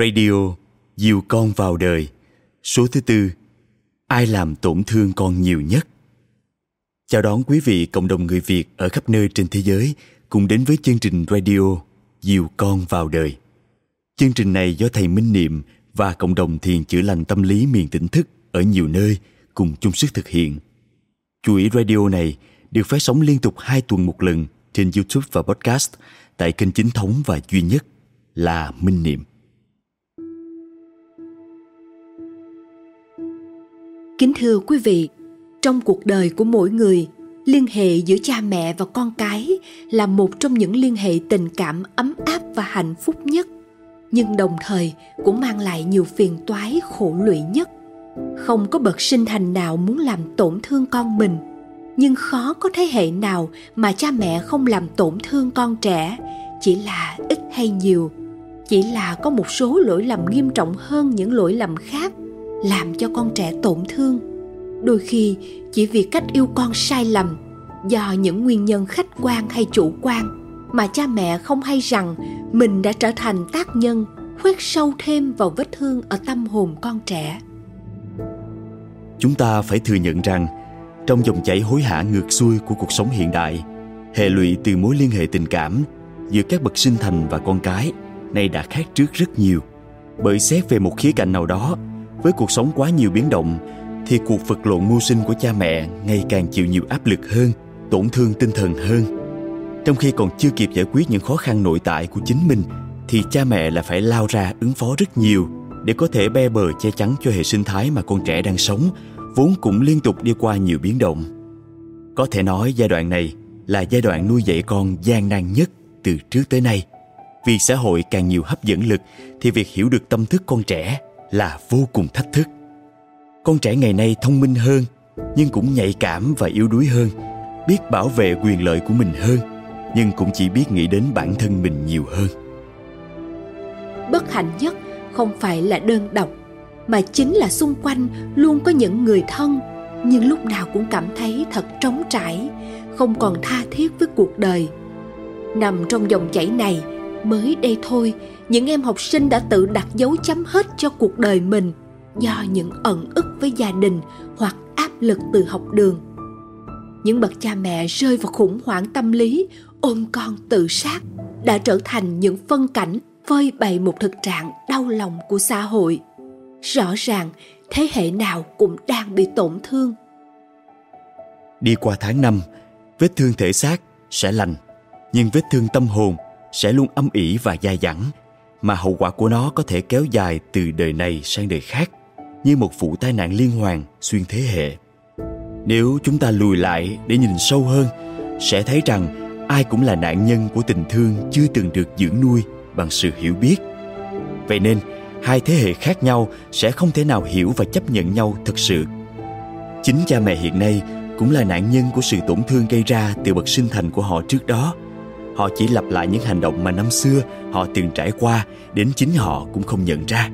Radio, Dìu con vào đời, Số thứ tư, Ai làm tổn thương con nhiều nhất Chào đón quý vị, cộng đồng người Việt ở khắp nơi trên thế giới cùng đến với chương trình radio, Dìu con vào đời. Chương trình này do thầy Minh Niệm và cộng đồng thiền chữa lành tâm lý miền tỉnh thức ở nhiều nơi cùng chung sức thực hiện. Chuỗi radio này được phát sóng liên tục hai tuần một lần trên YouTube và podcast tại kênh chính thống và duy nhất là Minh Niệm. Kính thưa quý vị, trong cuộc đời của mỗi người, liên hệ giữa cha mẹ và con cái là một trong những liên hệ tình cảm ấm áp và hạnh phúc nhất nhưng đồng thời cũng mang lại nhiều phiền toái khổ lụy nhất. Không có bậc sinh thành nào muốn làm tổn thương con mình nhưng khó có thế hệ nào mà cha mẹ không làm tổn thương con trẻ chỉ là ít hay nhiều chỉ là có một số lỗi lầm nghiêm trọng hơn những lỗi lầm khác làm cho con trẻ tổn thương. Đôi khi, chỉ vì cách yêu con sai lầm do những nguyên nhân khách quan hay chủ quan mà cha mẹ không hay rằng mình đã trở thành tác nhân khoét sâu thêm vào vết thương ở tâm hồn con trẻ. Chúng ta phải thừa nhận rằng, trong dòng chảy hối hả ngược xuôi của cuộc sống hiện đại, hệ lụy từ mối liên hệ tình cảm giữa các bậc sinh thành và con cái nay đã khác trước rất nhiều. Bởi xét về một khía cạnh nào đó với cuộc sống quá nhiều biến động, thì cuộc vật lộn mưu sinh của cha mẹ ngày càng chịu nhiều áp lực hơn, tổn thương tinh thần hơn. Trong khi còn chưa kịp giải quyết những khó khăn nội tại của chính mình, thì cha mẹ là phải lao ra ứng phó rất nhiều để có thể be bờ che chắn cho hệ sinh thái mà con trẻ đang sống, vốn cũng liên tục đi qua nhiều biến động. Có thể nói giai đoạn này là giai đoạn nuôi dạy con gian nan nhất từ trước tới nay. Vì xã hội càng nhiều hấp dẫn lực, thì việc hiểu được tâm thức con trẻ là vô cùng thách thức. Con trẻ ngày nay thông minh hơn, nhưng cũng nhạy cảm và yếu đuối hơn, biết bảo vệ quyền lợi của mình hơn, nhưng cũng chỉ biết nghĩ đến bản thân mình nhiều hơn. Bất hạnh nhất không phải là đơn độc, mà chính là xung quanh luôn có những người thân, nhưng lúc nào cũng cảm thấy thật trống trải, không còn tha thiết với cuộc đời. Nằm trong dòng chảy này mới đây thôi những em học sinh đã tự đặt dấu chấm hết cho cuộc đời mình do những ẩn ức với gia đình hoặc áp lực từ học đường. Những bậc cha mẹ rơi vào khủng hoảng tâm lý, ôm con tự sát đã trở thành những phân cảnh phơi bày một thực trạng đau lòng của xã hội. Rõ ràng, thế hệ nào cũng đang bị tổn thương. Đi qua tháng năm, vết thương thể xác sẽ lành, nhưng vết thương tâm hồn sẽ luôn âm ỉ và dai dẳng mà hậu quả của nó có thể kéo dài từ đời này sang đời khác, như một vụ tai nạn liên hoàn xuyên thế hệ. Nếu chúng ta lùi lại để nhìn sâu hơn, sẽ thấy rằng ai cũng là nạn nhân của tình thương chưa từng được dưỡng nuôi bằng sự hiểu biết. Vậy nên, hai thế hệ khác nhau sẽ không thể nào hiểu và chấp nhận nhau thật sự. Chính cha mẹ hiện nay cũng là nạn nhân của sự tổn thương gây ra từ bậc sinh thành của họ trước đó họ chỉ lặp lại những hành động mà năm xưa họ từng trải qua, đến chính họ cũng không nhận ra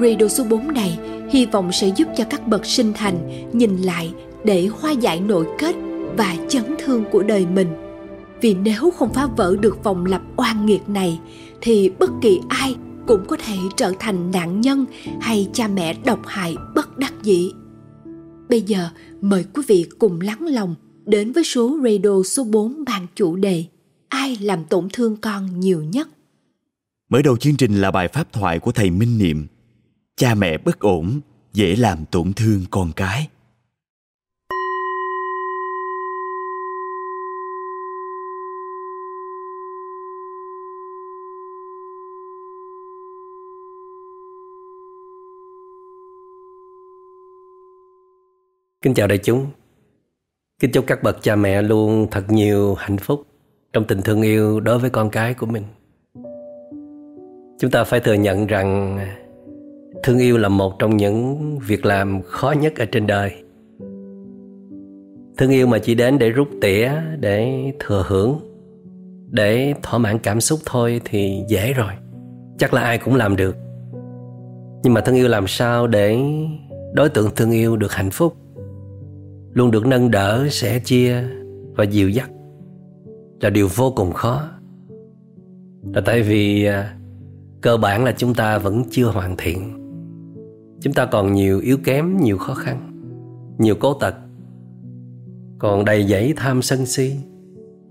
Radio số 4 này hy vọng sẽ giúp cho các bậc sinh thành nhìn lại để hóa giải nội kết và chấn thương của đời mình. Vì nếu không phá vỡ được vòng lặp oan nghiệt này, thì bất kỳ ai cũng có thể trở thành nạn nhân hay cha mẹ độc hại bất đắc dĩ. Bây giờ, mời quý vị cùng lắng lòng đến với số radio số 4 mang chủ đề Ai làm tổn thương con nhiều nhất? Mở đầu chương trình là bài pháp thoại của thầy Minh Niệm cha mẹ bất ổn dễ làm tổn thương con cái Kính chào đại chúng. Kính chúc các bậc cha mẹ luôn thật nhiều hạnh phúc trong tình thương yêu đối với con cái của mình. Chúng ta phải thừa nhận rằng thương yêu là một trong những việc làm khó nhất ở trên đời. Thương yêu mà chỉ đến để rút tỉa, để thừa hưởng, để thỏa mãn cảm xúc thôi thì dễ rồi. Chắc là ai cũng làm được. Nhưng mà thương yêu làm sao để đối tượng thương yêu được hạnh phúc? Luôn được nâng đỡ, sẻ chia và dìu dắt là điều vô cùng khó. Là tại vì à, cơ bản là chúng ta vẫn chưa hoàn thiện. Chúng ta còn nhiều yếu kém, nhiều khó khăn, nhiều cố tật. Còn đầy dẫy tham sân si,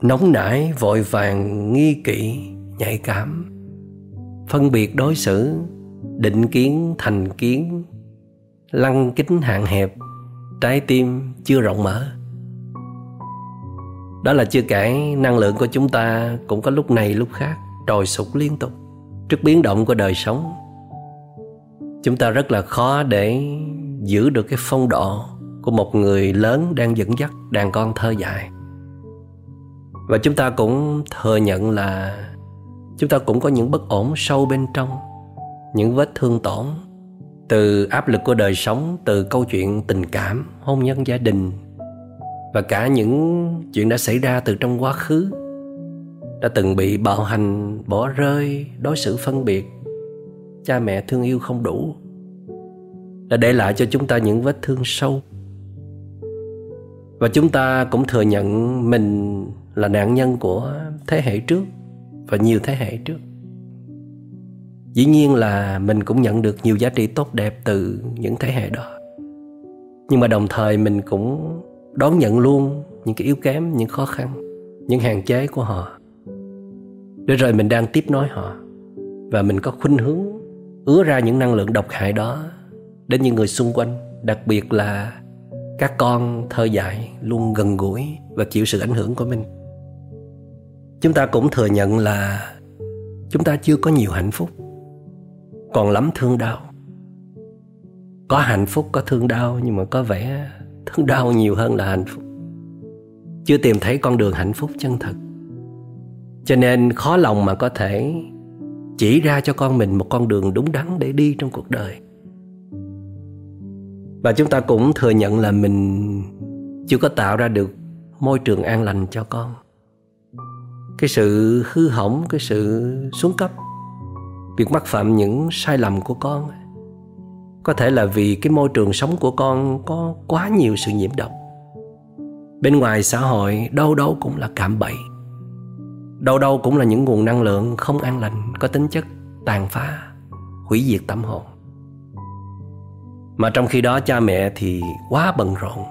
nóng nảy, vội vàng, nghi kỵ, nhạy cảm. Phân biệt đối xử, định kiến, thành kiến, lăng kính hạn hẹp trái tim chưa rộng mở. Đó là chưa kể năng lượng của chúng ta cũng có lúc này lúc khác trồi sụt liên tục trước biến động của đời sống. Chúng ta rất là khó để giữ được cái phong độ của một người lớn đang dẫn dắt đàn con thơ dại và chúng ta cũng thừa nhận là chúng ta cũng có những bất ổn sâu bên trong, những vết thương tổn từ áp lực của đời sống, từ câu chuyện tình cảm, hôn nhân gia đình, và cả những chuyện đã xảy ra từ trong quá khứ, đã từng bị bạo hành, bỏ rơi, đối xử phân biệt, cha mẹ thương yêu không đủ, đã để lại cho chúng ta những vết thương sâu. Và chúng ta cũng thừa nhận mình là nạn nhân của thế hệ trước và nhiều thế hệ trước dĩ nhiên là mình cũng nhận được nhiều giá trị tốt đẹp từ những thế hệ đó. Nhưng mà đồng thời mình cũng đón nhận luôn những cái yếu kém, những khó khăn, những hạn chế của họ. Để rồi mình đang tiếp nối họ. Và mình có khuynh hướng ứa ra những năng lượng độc hại đó đến những người xung quanh, đặc biệt là các con thơ dại luôn gần gũi và chịu sự ảnh hưởng của mình. Chúng ta cũng thừa nhận là chúng ta chưa có nhiều hạnh phúc còn lắm thương đau. Có hạnh phúc, có thương đau, nhưng mà có vẻ thương đau nhiều hơn là hạnh phúc. Chưa tìm thấy con đường hạnh phúc chân thật. Cho nên khó lòng mà có thể chỉ ra cho con mình một con đường đúng đắn để đi trong cuộc đời. Và chúng ta cũng thừa nhận là mình chưa có tạo ra được môi trường an lành cho con. Cái sự hư hỏng, cái sự xuống cấp việc mắc phạm những sai lầm của con. Có thể là vì cái môi trường sống của con có quá nhiều sự nhiễm độc. Bên ngoài xã hội, đâu đâu cũng là cạm bẫy. Đâu đâu cũng là những nguồn năng lượng không an lành, có tính chất tàn phá, hủy diệt tâm hồn. Mà trong khi đó, cha mẹ thì quá bận rộn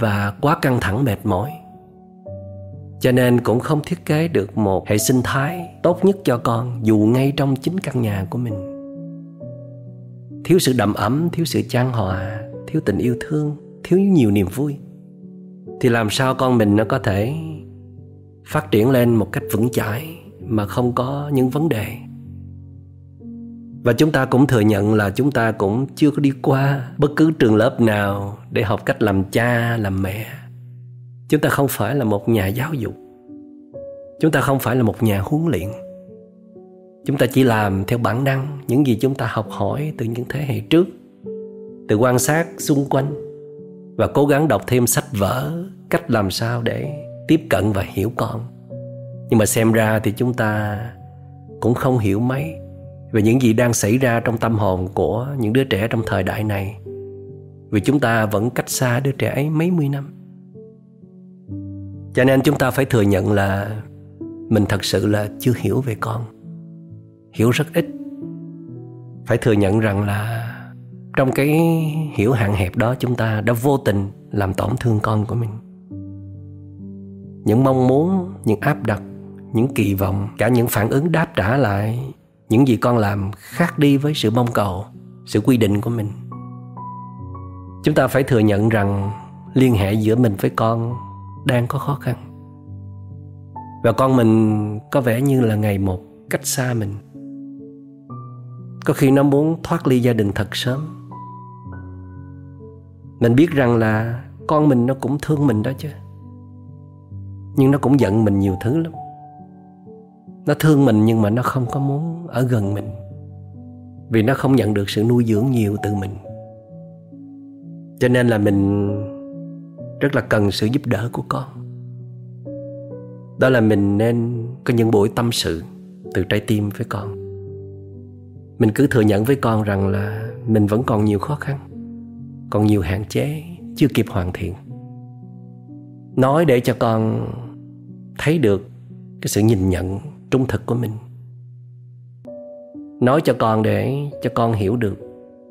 và quá căng thẳng mệt mỏi cho nên cũng không thiết kế được một hệ sinh thái tốt nhất cho con, dù ngay trong chính căn nhà của mình. Thiếu sự đầm ấm, thiếu sự chan hòa, thiếu tình yêu thương, thiếu nhiều niềm vui. Thì làm sao con mình nó có thể phát triển lên một cách vững chãi mà không có những vấn đề? Và chúng ta cũng thừa nhận là chúng ta cũng chưa có đi qua bất cứ trường lớp nào để học cách làm cha, làm mẹ chúng ta không phải là một nhà giáo dục. Chúng ta không phải là một nhà huấn luyện. Chúng ta chỉ làm theo bản năng những gì chúng ta học hỏi từ những thế hệ trước, từ quan sát xung quanh và cố gắng đọc thêm sách vở, cách làm sao để tiếp cận và hiểu con. Nhưng mà xem ra thì chúng ta cũng không hiểu mấy về những gì đang xảy ra trong tâm hồn của những đứa trẻ trong thời đại này. Vì chúng ta vẫn cách xa đứa trẻ ấy mấy mươi năm cho nên chúng ta phải thừa nhận là mình thật sự là chưa hiểu về con. Hiểu rất ít. Phải thừa nhận rằng là trong cái hiểu hạn hẹp đó, chúng ta đã vô tình làm tổn thương con của mình. Những mong muốn, những áp đặt, những kỳ vọng, cả những phản ứng đáp trả lại những gì con làm khác đi với sự mong cầu, sự quy định của mình. Chúng ta phải thừa nhận rằng liên hệ giữa mình với con đang có khó khăn. Và con mình có vẻ như là ngày một, cách xa mình. Có khi nó muốn thoát ly gia đình thật sớm. Mình biết rằng là con mình nó cũng thương mình đó chứ. Nhưng nó cũng giận mình nhiều thứ lắm. Nó thương mình nhưng mà nó không có muốn ở gần mình. Vì nó không nhận được sự nuôi dưỡng nhiều từ mình. Cho nên là mình rất là cần sự giúp đỡ của con. Đó là mình nên có những buổi tâm sự từ trái tim với con. Mình cứ thừa nhận với con rằng là mình vẫn còn nhiều khó khăn, còn nhiều hạn chế chưa kịp hoàn thiện. Nói để cho con thấy được cái sự nhìn nhận trung thực của mình. Nói cho con để cho con hiểu được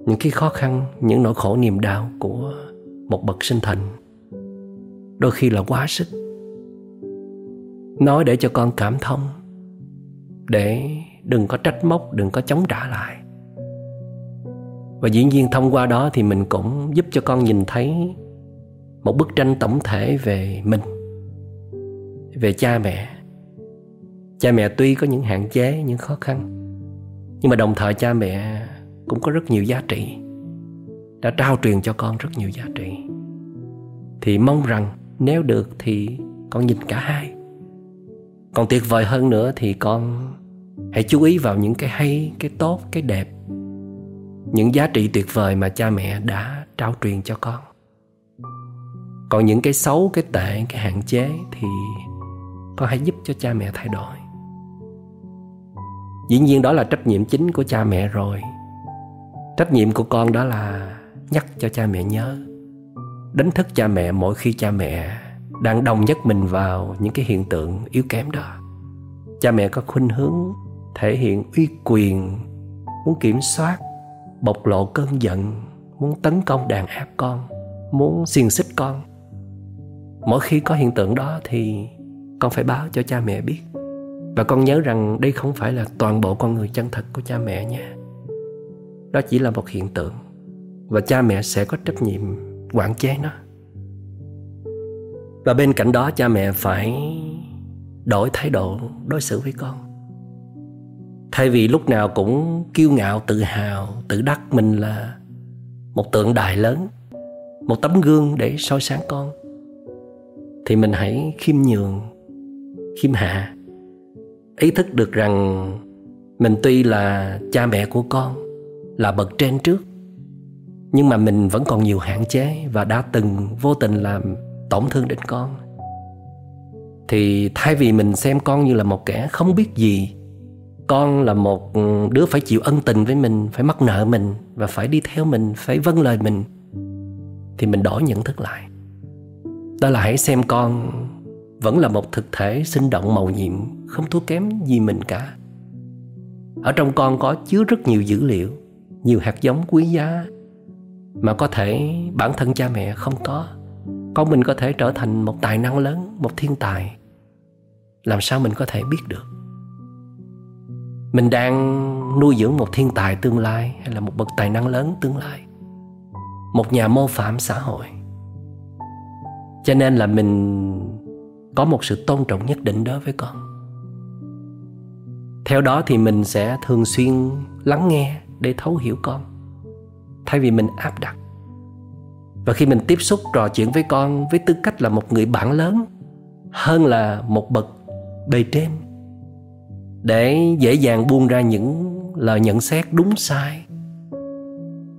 những cái khó khăn, những nỗi khổ niềm đau của một bậc sinh thành đôi khi là quá sức. Nói để cho con cảm thông, để đừng có trách móc, đừng có chống trả lại. Và dĩ nhiên thông qua đó thì mình cũng giúp cho con nhìn thấy một bức tranh tổng thể về mình, về cha mẹ. Cha mẹ tuy có những hạn chế, những khó khăn, nhưng mà đồng thời cha mẹ cũng có rất nhiều giá trị, đã trao truyền cho con rất nhiều giá trị. Thì mong rằng nếu được thì con nhìn cả hai. Còn tuyệt vời hơn nữa thì con hãy chú ý vào những cái hay, cái tốt, cái đẹp. Những giá trị tuyệt vời mà cha mẹ đã trao truyền cho con. Còn những cái xấu, cái tệ, cái hạn chế thì con hãy giúp cho cha mẹ thay đổi. Dĩ nhiên đó là trách nhiệm chính của cha mẹ rồi. Trách nhiệm của con đó là nhắc cho cha mẹ nhớ đánh thức cha mẹ mỗi khi cha mẹ đang đồng nhất mình vào những cái hiện tượng yếu kém đó. Cha mẹ có khuynh hướng thể hiện uy quyền, muốn kiểm soát, bộc lộ cơn giận, muốn tấn công đàn áp con, muốn xiềng xích con. Mỗi khi có hiện tượng đó thì con phải báo cho cha mẹ biết. Và con nhớ rằng đây không phải là toàn bộ con người chân thật của cha mẹ nha. Đó chỉ là một hiện tượng. Và cha mẹ sẽ có trách nhiệm quản chế nó. Và bên cạnh đó, cha mẹ phải đổi thái độ đối xử với con. Thay vì lúc nào cũng kiêu ngạo, tự hào, tự đắc, mình là một tượng đài lớn, một tấm gương để soi sáng con, thì mình hãy khiêm nhường, khiêm hạ. Ý thức được rằng mình tuy là cha mẹ của con, là bậc trên trước nhưng mà mình vẫn còn nhiều hạn chế và đã từng vô tình làm tổn thương đến con. Thì thay vì mình xem con như là một kẻ không biết gì, con là một đứa phải chịu ân tình với mình, phải mắc nợ mình và phải đi theo mình, phải vâng lời mình, thì mình đổi nhận thức lại. Đó là hãy xem con vẫn là một thực thể sinh động màu nhiệm, không thua kém gì mình cả. Ở trong con có chứa rất nhiều dữ liệu, nhiều hạt giống quý giá mà có thể bản thân cha mẹ không có. Con mình có thể trở thành một tài năng lớn, một thiên tài. Làm sao mình có thể biết được? Mình đang nuôi dưỡng một thiên tài tương lai hay là một bậc tài năng lớn tương lai? Một nhà mô phạm xã hội. Cho nên là mình có một sự tôn trọng nhất định đối với con. Theo đó thì mình sẽ thường xuyên lắng nghe để thấu hiểu con thay vì mình áp đặt. Và khi mình tiếp xúc, trò chuyện với con với tư cách là một người bạn lớn hơn là một bậc bề trên, để dễ dàng buông ra những lời nhận xét đúng sai,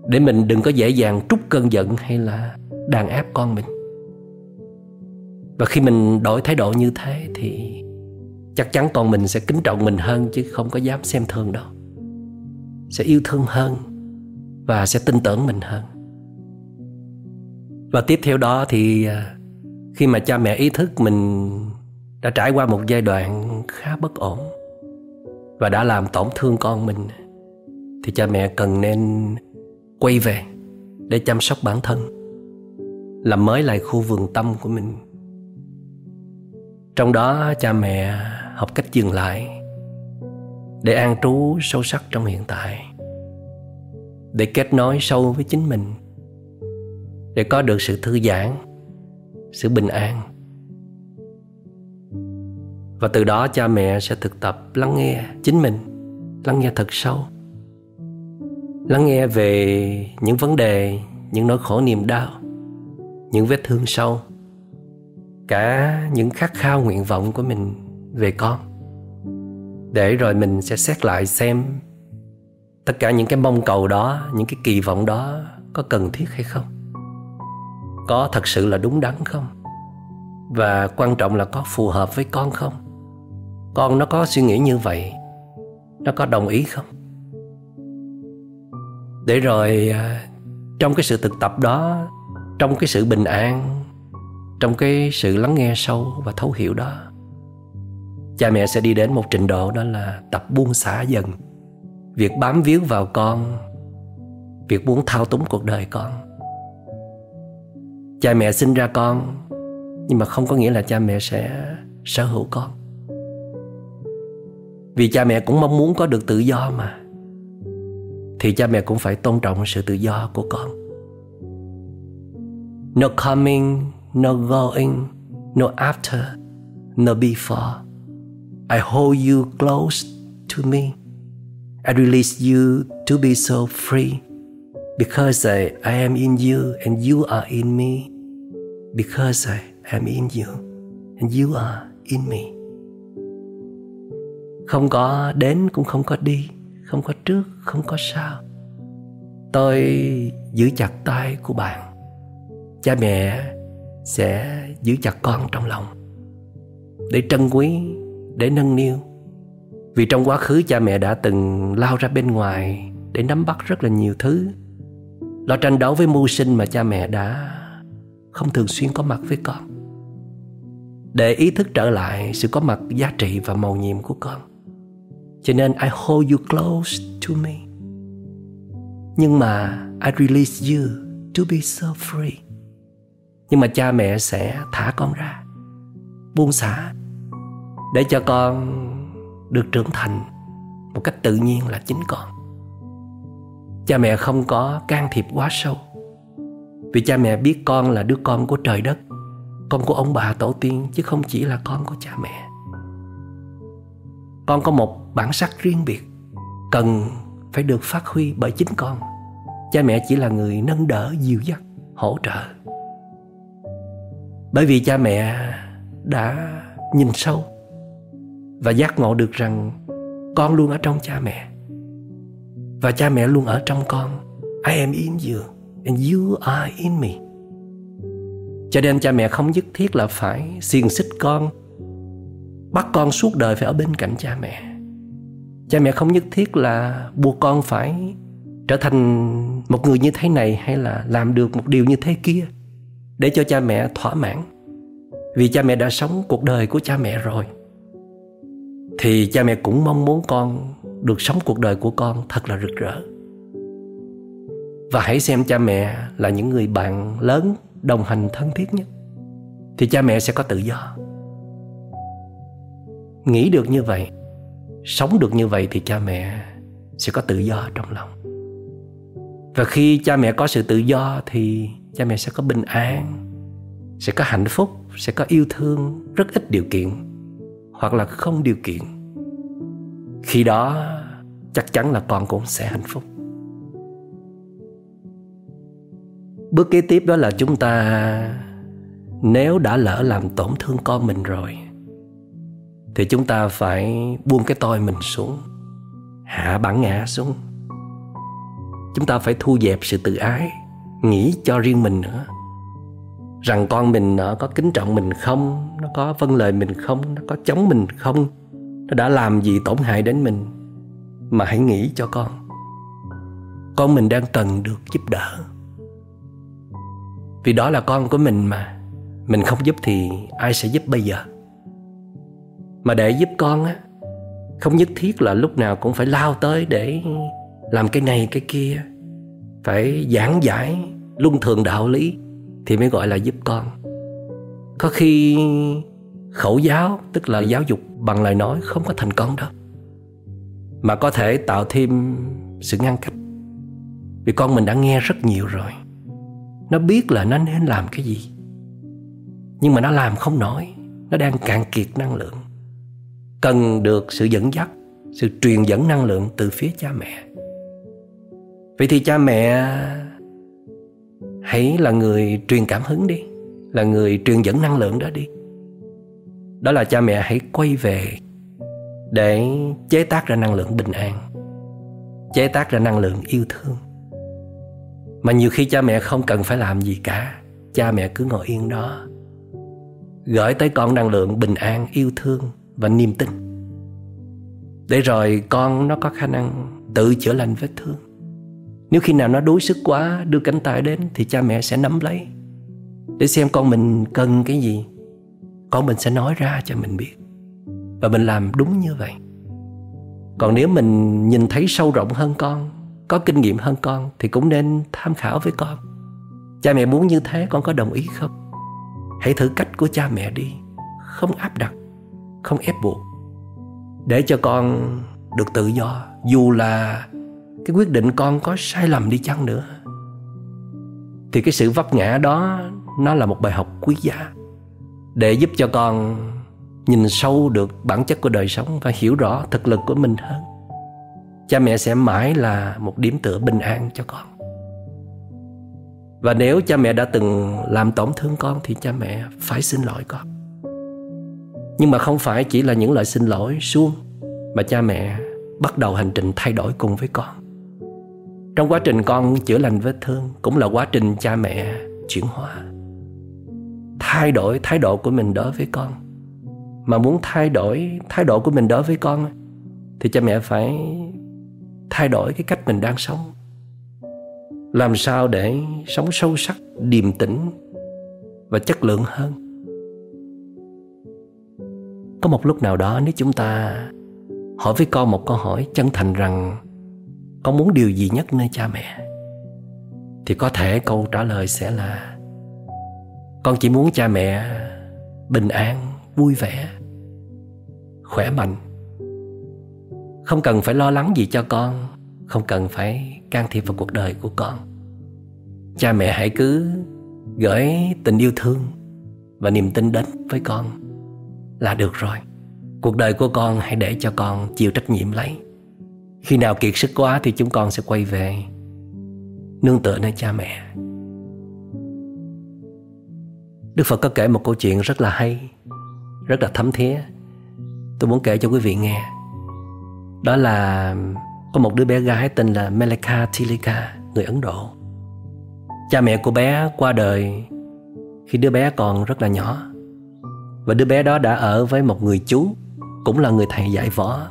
để mình đừng có dễ dàng trút cơn giận hay là đàn áp con mình. Và khi mình đổi thái độ như thế thì chắc chắn con mình sẽ kính trọng mình hơn chứ không có dám xem thường đâu, sẽ yêu thương hơn và sẽ tin tưởng mình hơn. Và tiếp theo đó thì à, khi mà cha mẹ ý thức mình đã trải qua một giai đoạn khá bất ổn và đã làm tổn thương con mình, thì cha mẹ cần nên quay về để chăm sóc bản thân, làm mới lại khu vườn tâm của mình. Trong đó, cha mẹ học cách dừng lại để an trú sâu sắc trong hiện tại để kết nối sâu với chính mình, để có được sự thư giãn, sự bình an. Và từ đó cha mẹ sẽ thực tập lắng nghe chính mình, lắng nghe thật sâu, lắng nghe về những vấn đề, những nỗi khổ niềm đau, những vết thương sâu, cả những khát khao nguyện vọng của mình về con. Để rồi mình sẽ xét lại xem tất cả những cái mong cầu đó, những cái kỳ vọng đó có cần thiết hay không? Có thật sự là đúng đắn không? Và quan trọng là có phù hợp với con không? Con nó có suy nghĩ như vậy, nó có đồng ý không? Để rồi à, trong cái sự thực tập đó, trong cái sự bình an, trong cái sự lắng nghe sâu và thấu hiểu đó, cha mẹ sẽ đi đến một trình độ đó là tập buông xả dần việc bám víu vào con, việc muốn thao túng cuộc đời con. Cha mẹ sinh ra con, nhưng mà không có nghĩa là cha mẹ sẽ sở hữu con. Vì cha mẹ cũng mong muốn có được tự do mà, thì cha mẹ cũng phải tôn trọng sự tự do của con. No coming, no going, no after, no before. I hold you close to me i release you to be so free because I, I am in you and you are in me. Because I am in you and you are in me. Không có đến cũng không có đi không có trước không có sau. Tôi giữ chặt tay của bạn. Cha mẹ sẽ giữ chặt con trong lòng. Để trân quý để nâng niu vì trong quá khứ cha mẹ đã từng lao ra bên ngoài để nắm bắt rất là nhiều thứ. Lo tranh đấu với mưu sinh mà cha mẹ đã không thường xuyên có mặt với con. Để ý thức trở lại sự có mặt giá trị và màu nhiệm của con. Cho nên, I hold you close to me. Nhưng mà, I release you to be so free. Nhưng mà cha mẹ sẽ thả con ra, buông xả, để cho con được trưởng thành một cách tự nhiên là chính con. Cha mẹ không có can thiệp quá sâu. Vì cha mẹ biết con là đứa con của trời đất, con của ông bà tổ tiên chứ không chỉ là con của cha mẹ. Con có một bản sắc riêng biệt, cần phải được phát huy bởi chính con. Cha mẹ chỉ là người nâng đỡ, dìu dắt, hỗ trợ. Bởi vì cha mẹ đã nhìn sâu và giác ngộ được rằng con luôn ở trong cha mẹ. Và cha mẹ luôn ở trong con. I am in you and you are in me. Cho nên cha mẹ không nhất thiết là phải xiềng xích con, bắt con suốt đời phải ở bên cạnh cha mẹ. Cha mẹ không nhất thiết là buộc con phải trở thành một người như thế này hay là làm được một điều như thế kia để cho cha mẹ thỏa mãn. Vì cha mẹ đã sống cuộc đời của cha mẹ rồi thì cha mẹ cũng mong muốn con được sống cuộc đời của con thật là rực rỡ. Và hãy xem cha mẹ là những người bạn lớn, đồng hành thân thiết nhất, thì cha mẹ sẽ có tự do. Nghĩ được như vậy, sống được như vậy thì cha mẹ sẽ có tự do trong lòng. Và khi cha mẹ có sự tự do thì cha mẹ sẽ có bình an, sẽ có hạnh phúc, sẽ có yêu thương, rất ít điều kiện hoặc là không điều kiện, khi đó chắc chắn là con cũng sẽ hạnh phúc. Bước kế tiếp đó là chúng ta, nếu đã lỡ làm tổn thương con mình rồi, thì chúng ta phải buông cái tôi mình xuống, hạ bản ngã xuống. Chúng ta phải thu dẹp sự tự ái, nghĩ cho riêng mình nữa, rằng con mình có kính trọng mình không nó có vâng lời mình không? Nó có chống mình không? Nó đã làm gì tổn hại đến mình? Mà hãy nghĩ cho con. Con mình đang cần được giúp đỡ. Vì đó là con của mình mà. Mình không giúp thì ai sẽ giúp bây giờ? Mà để giúp con á, không nhất thiết là lúc nào cũng phải lao tới để làm cái này, cái kia. Phải giảng giải luân thường đạo lý thì mới gọi là giúp con có khi khẩu giáo, tức là giáo dục bằng lời nói, không có thành công đâu. Mà có thể tạo thêm sự ngăn cách. Vì con mình đã nghe rất nhiều rồi. Nó biết là nó nên làm cái gì. Nhưng mà nó làm không nổi. Nó đang cạn kiệt năng lượng. Cần được sự dẫn dắt, sự truyền dẫn năng lượng từ phía cha mẹ. Vậy thì cha mẹ hãy là người truyền cảm hứng đi là người truyền dẫn năng lượng đó đi. Đó là cha mẹ hãy quay về để chế tác ra năng lượng bình an, chế tác ra năng lượng yêu thương. Mà nhiều khi cha mẹ không cần phải làm gì cả, cha mẹ cứ ngồi yên đó, gửi tới con năng lượng bình an, yêu thương và niềm tin. Để rồi con nó có khả năng tự chữa lành vết thương. Nếu khi nào nó đuối sức quá, đưa cánh tay đến thì cha mẹ sẽ nắm lấy để xem con mình cần cái gì. Con mình sẽ nói ra cho mình biết. Và mình làm đúng như vậy. Còn nếu mình nhìn thấy sâu rộng hơn con, có kinh nghiệm hơn con, thì cũng nên tham khảo với con. Cha mẹ muốn như thế, con có đồng ý không? Hãy thử cách của cha mẹ đi. Không áp đặt, không ép buộc. Để cho con được tự do, dù là cái quyết định con có sai lầm đi chăng nữa. Thì cái sự vấp ngã đó nó là một bài học quý giá để giúp cho con nhìn sâu được bản chất của đời sống và hiểu rõ thực lực của mình hơn. Cha mẹ sẽ mãi là một điểm tựa bình an cho con. Và nếu cha mẹ đã từng làm tổn thương con thì cha mẹ phải xin lỗi con. Nhưng mà không phải chỉ là những lời xin lỗi suông mà cha mẹ bắt đầu hành trình thay đổi cùng với con. Trong quá trình con chữa lành vết thương cũng là quá trình cha mẹ chuyển hóa thay đổi thái độ của mình đối với con. Mà muốn thay đổi thái độ của mình đối với con thì cha mẹ phải thay đổi cái cách mình đang sống. Làm sao để sống sâu sắc, điềm tĩnh và chất lượng hơn. Có một lúc nào đó nếu chúng ta hỏi với con một câu hỏi chân thành rằng, con muốn điều gì nhất nơi cha mẹ? Thì có thể câu trả lời sẽ là con chỉ muốn cha mẹ bình an, vui vẻ, khỏe mạnh. Không cần phải lo lắng gì cho con, không cần phải can thiệp vào cuộc đời của con. Cha mẹ hãy cứ gửi tình yêu thương và niềm tin đến với con là được rồi. Cuộc đời của con hãy để cho con chịu trách nhiệm lấy. Khi nào kiệt sức quá thì chúng con sẽ quay về, nương tựa nơi cha mẹ đức phật có kể một câu chuyện rất là hay rất là thấm thía tôi muốn kể cho quý vị nghe đó là có một đứa bé gái tên là Meleka Tilika, người Ấn Độ. Cha mẹ của bé qua đời khi đứa bé còn rất là nhỏ. Và đứa bé đó đã ở với một người chú, cũng là người thầy dạy võ.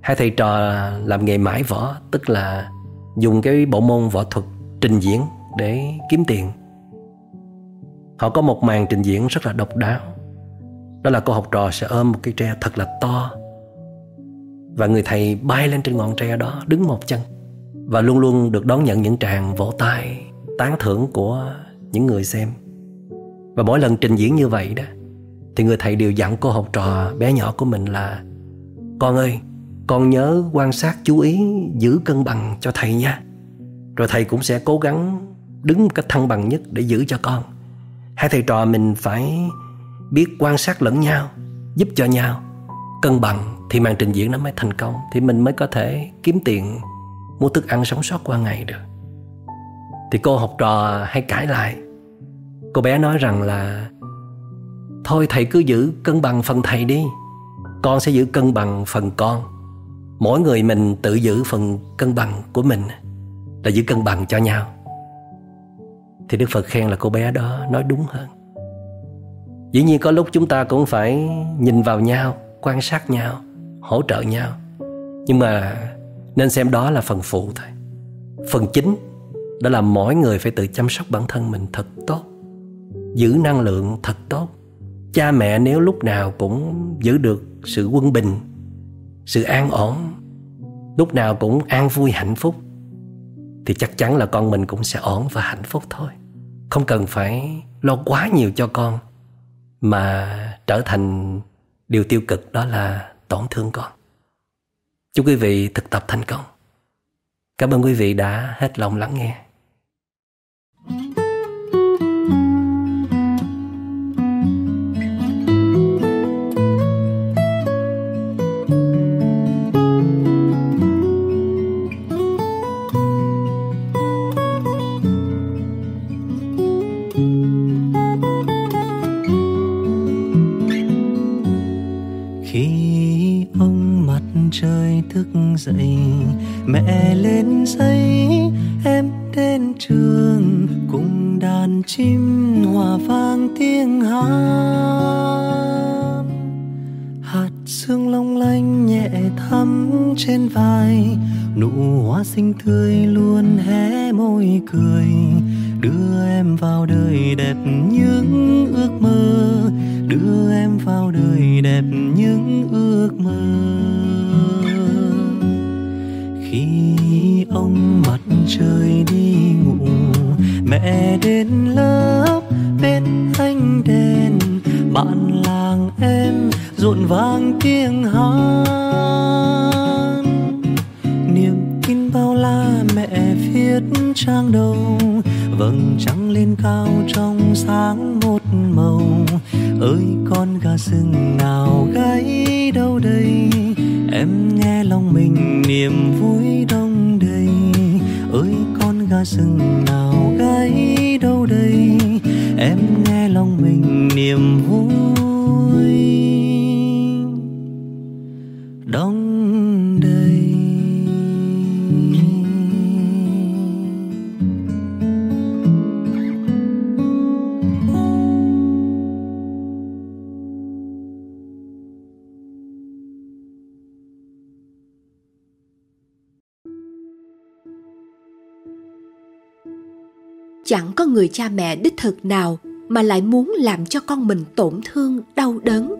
Hai thầy trò làm nghề mãi võ, tức là dùng cái bộ môn võ thuật trình diễn để kiếm tiền. Họ có một màn trình diễn rất là độc đáo. Đó là cô học trò sẽ ôm một cây tre thật là to. Và người thầy bay lên trên ngọn tre đó, Đứng một chân. Và luôn luôn được đón nhận những tràng vỗ tay, Tán thưởng của những người xem. Và mỗi lần trình diễn như vậy đó, Thì người thầy đều dặn cô học trò bé nhỏ của mình là, Con ơi, Con nhớ quan sát chú ý Giữ cân bằng cho thầy nha. Rồi thầy cũng sẽ cố gắng Đứng một cách thăng bằng nhất để giữ cho con. Hai thầy trò mình phải Biết quan sát lẫn nhau, Giúp cho nhau. Cân bằng thì màn trình diễn nó mới thành công, thì mình mới có thể kiếm tiền mua thức ăn sống sót qua ngày được. Thì cô học trò hay cãi lại. Cô bé nói rằng là, thôi thầy cứ giữ cân bằng phần thầy đi, con sẽ giữ cân bằng phần con. Mỗi người mình tự giữ phần cân bằng của mình là giữ cân bằng cho nhau thì đức phật khen là cô bé đó nói đúng hơn. Dĩ nhiên có lúc chúng ta cũng phải nhìn vào nhau, quan sát nhau, hỗ trợ nhau. Nhưng mà nên xem đó là phần phụ thôi. Phần chính, đó là mỗi người phải tự chăm sóc bản thân mình thật tốt, giữ năng lượng thật tốt. Cha mẹ nếu lúc nào cũng giữ được sự quân bình, sự an ổn, lúc nào cũng an vui hạnh phúc, thì chắc chắn là con mình cũng sẽ ổn và hạnh phúc thôi không cần phải lo quá nhiều cho con, mà trở thành điều tiêu cực đó là tổn thương con. Chúc quý vị thực tập thành công. Cảm ơn quý vị đã hết lòng lắng nghe. Dậy, mẹ lên giấy, em đến trường, cùng đàn chim hòa vang tiếng hát. Hạt sương long lanh nhẹ thắm trên vai, nụ hoa xinh tươi luôn hé môi cười. Đưa em vào đời đẹp những ước mơ, đưa em vào đời đẹp những ước mơ. Ông mặt trời đi ngủ. Mẹ đến lớp, bên anh đèn. Bạn làng em rộn vang tiếng hát. Viết trang đầu vầng trăng lên cao trong sáng một màu. Ơi, con gà rừng nào gáy đâu đây? Em nghe lòng mình niềm vui đông đầy. Ơi, con gà rừng nào gáy đâu chẳng có người cha mẹ đích thực nào mà lại muốn làm cho con mình tổn thương, đau đớn.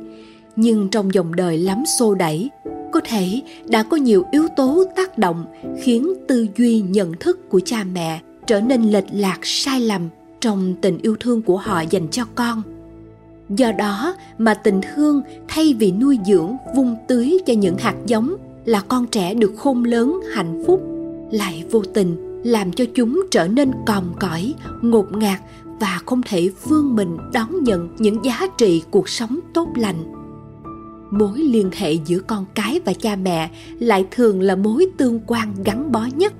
Nhưng trong dòng đời lắm xô đẩy, có thể đã có nhiều yếu tố tác động khiến tư duy, nhận thức của cha mẹ trở nên lệch lạc, sai lầm trong tình yêu thương của họ dành cho con. Do đó mà tình thương thay vì nuôi dưỡng vung tưới cho những hạt giống là con trẻ được khôn lớn, hạnh phúc, lại vô tình làm cho chúng trở nên còm cõi, ngột ngạt và không thể vươn mình đón nhận những giá trị cuộc sống tốt lành. Mối liên hệ giữa con cái và cha mẹ lại thường là mối tương quan gắn bó nhất.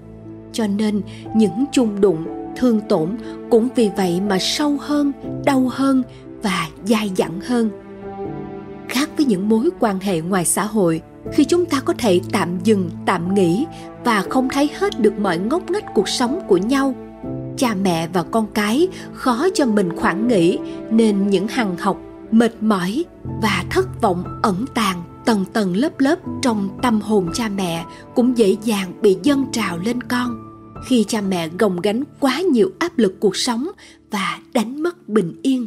Cho nên, những chung đụng, thương tổn cũng vì vậy mà sâu hơn, đau hơn và dai dẳng hơn. Khác với những mối quan hệ ngoài xã hội, khi chúng ta có thể tạm dừng, tạm nghỉ và không thấy hết được mọi ngóc ngách cuộc sống của nhau. Cha mẹ và con cái khó cho mình khoảng nghỉ, nên những hằng học mệt mỏi và thất vọng ẩn tàng tầng tầng lớp lớp trong tâm hồn cha mẹ cũng dễ dàng bị dâng trào lên con. Khi cha mẹ gồng gánh quá nhiều áp lực cuộc sống và đánh mất bình yên.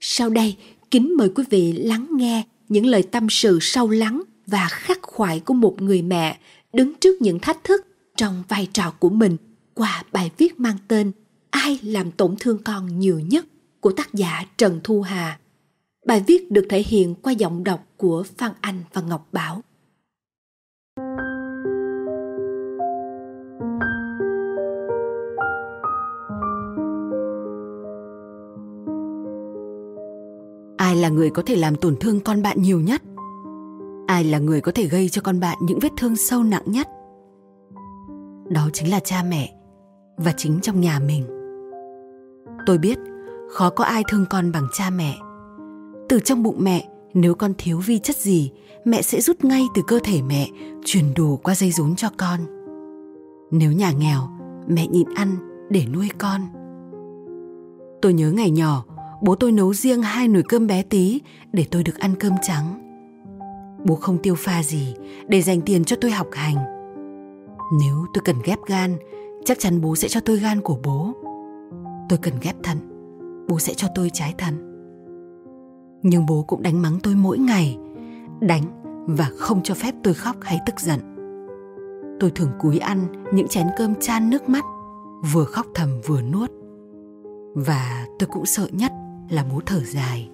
Sau đây, kính mời quý vị lắng nghe những lời tâm sự sâu lắng và khắc khoải của một người mẹ đứng trước những thách thức trong vai trò của mình qua bài viết mang tên Ai làm tổn thương con nhiều nhất của tác giả Trần Thu Hà. Bài viết được thể hiện qua giọng đọc của Phan Anh và Ngọc Bảo. ai là người có thể làm tổn thương con bạn nhiều nhất ai là người có thể gây cho con bạn những vết thương sâu nặng nhất? Đó chính là cha mẹ và chính trong nhà mình. Tôi biết khó có ai thương con bằng cha mẹ. Từ trong bụng mẹ, nếu con thiếu vi chất gì, mẹ sẽ rút ngay từ cơ thể mẹ, truyền đủ qua dây rốn cho con. Nếu nhà nghèo, mẹ nhịn ăn để nuôi con. Tôi nhớ ngày nhỏ, bố tôi nấu riêng hai nồi cơm bé tí để tôi được ăn cơm trắng bố không tiêu pha gì để dành tiền cho tôi học hành. Nếu tôi cần ghép gan, chắc chắn bố sẽ cho tôi gan của bố. Tôi cần ghép thận, bố sẽ cho tôi trái thận. Nhưng bố cũng đánh mắng tôi mỗi ngày, đánh và không cho phép tôi khóc hay tức giận. Tôi thường cúi ăn những chén cơm chan nước mắt, vừa khóc thầm vừa nuốt. Và tôi cũng sợ nhất là bố thở dài,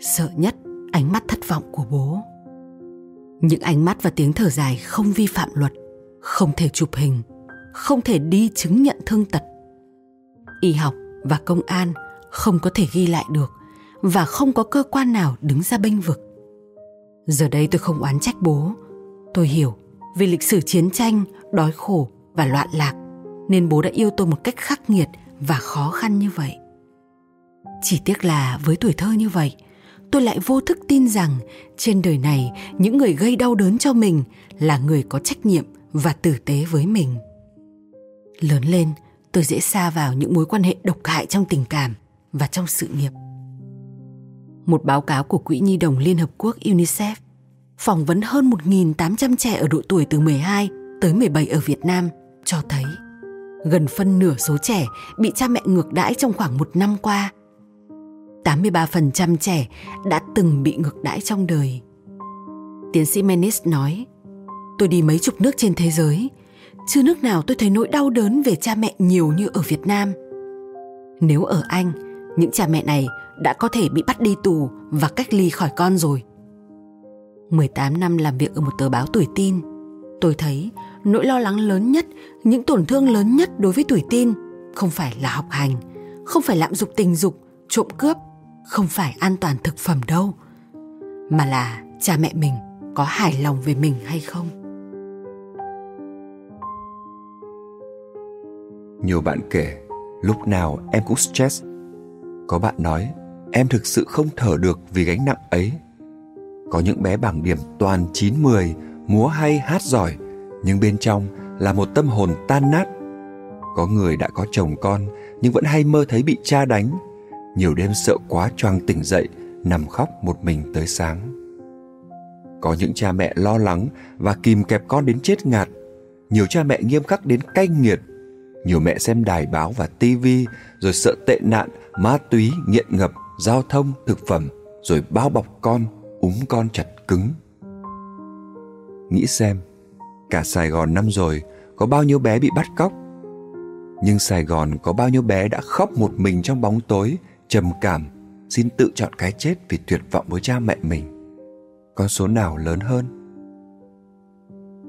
sợ nhất ánh mắt thất vọng của bố những ánh mắt và tiếng thở dài không vi phạm luật, không thể chụp hình, không thể đi chứng nhận thương tật. Y học và công an không có thể ghi lại được và không có cơ quan nào đứng ra bênh vực. Giờ đây tôi không oán trách bố. Tôi hiểu vì lịch sử chiến tranh, đói khổ và loạn lạc nên bố đã yêu tôi một cách khắc nghiệt và khó khăn như vậy. Chỉ tiếc là với tuổi thơ như vậy tôi lại vô thức tin rằng trên đời này những người gây đau đớn cho mình là người có trách nhiệm và tử tế với mình. Lớn lên, tôi dễ xa vào những mối quan hệ độc hại trong tình cảm và trong sự nghiệp. Một báo cáo của Quỹ Nhi đồng Liên Hợp Quốc UNICEF phỏng vấn hơn 1.800 trẻ ở độ tuổi từ 12 tới 17 ở Việt Nam cho thấy gần phân nửa số trẻ bị cha mẹ ngược đãi trong khoảng một năm qua 83% trẻ đã từng bị ngược đãi trong đời. Tiến sĩ Menis nói, tôi đi mấy chục nước trên thế giới, chưa nước nào tôi thấy nỗi đau đớn về cha mẹ nhiều như ở Việt Nam. Nếu ở Anh, những cha mẹ này đã có thể bị bắt đi tù và cách ly khỏi con rồi. 18 năm làm việc ở một tờ báo tuổi tin, tôi thấy nỗi lo lắng lớn nhất, những tổn thương lớn nhất đối với tuổi tin không phải là học hành, không phải lạm dụng tình dục, trộm cướp, không phải an toàn thực phẩm đâu, mà là cha mẹ mình có hài lòng về mình hay không. Nhiều bạn kể, lúc nào em cũng stress. Có bạn nói, em thực sự không thở được vì gánh nặng ấy. Có những bé bảng điểm toàn 9-10, múa hay hát giỏi, nhưng bên trong là một tâm hồn tan nát. Có người đã có chồng con nhưng vẫn hay mơ thấy bị cha đánh. Nhiều đêm sợ quá choang tỉnh dậy, nằm khóc một mình tới sáng. Có những cha mẹ lo lắng và kìm kẹp con đến chết ngạt. Nhiều cha mẹ nghiêm khắc đến cay nghiệt. Nhiều mẹ xem đài báo và tivi rồi sợ tệ nạn, ma túy, nghiện ngập, giao thông, thực phẩm rồi bao bọc con, úm con chặt cứng. Nghĩ xem, cả Sài Gòn năm rồi có bao nhiêu bé bị bắt cóc nhưng Sài Gòn có bao nhiêu bé đã khóc một mình trong bóng tối, trầm cảm, xin tự chọn cái chết vì tuyệt vọng với cha mẹ mình. Con số nào lớn hơn?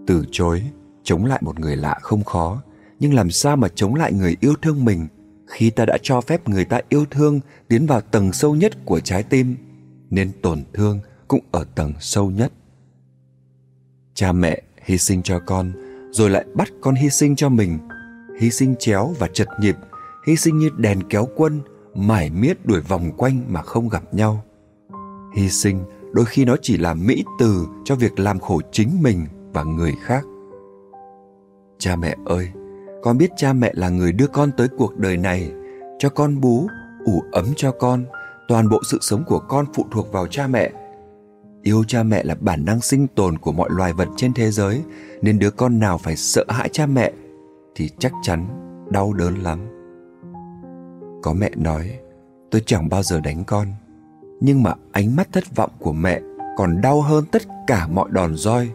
Từ chối, chống lại một người lạ không khó, nhưng làm sao mà chống lại người yêu thương mình khi ta đã cho phép người ta yêu thương tiến vào tầng sâu nhất của trái tim, nên tổn thương cũng ở tầng sâu nhất. Cha mẹ hy sinh cho con, rồi lại bắt con hy sinh cho mình hy sinh chéo và chật nhịp, hy sinh như đèn kéo quân, mải miết đuổi vòng quanh mà không gặp nhau. Hy sinh đôi khi nó chỉ là mỹ từ cho việc làm khổ chính mình và người khác. Cha mẹ ơi, con biết cha mẹ là người đưa con tới cuộc đời này, cho con bú, ủ ấm cho con, toàn bộ sự sống của con phụ thuộc vào cha mẹ. Yêu cha mẹ là bản năng sinh tồn của mọi loài vật trên thế giới, nên đứa con nào phải sợ hãi cha mẹ thì chắc chắn đau đớn lắm có mẹ nói, tôi chẳng bao giờ đánh con, nhưng mà ánh mắt thất vọng của mẹ còn đau hơn tất cả mọi đòn roi,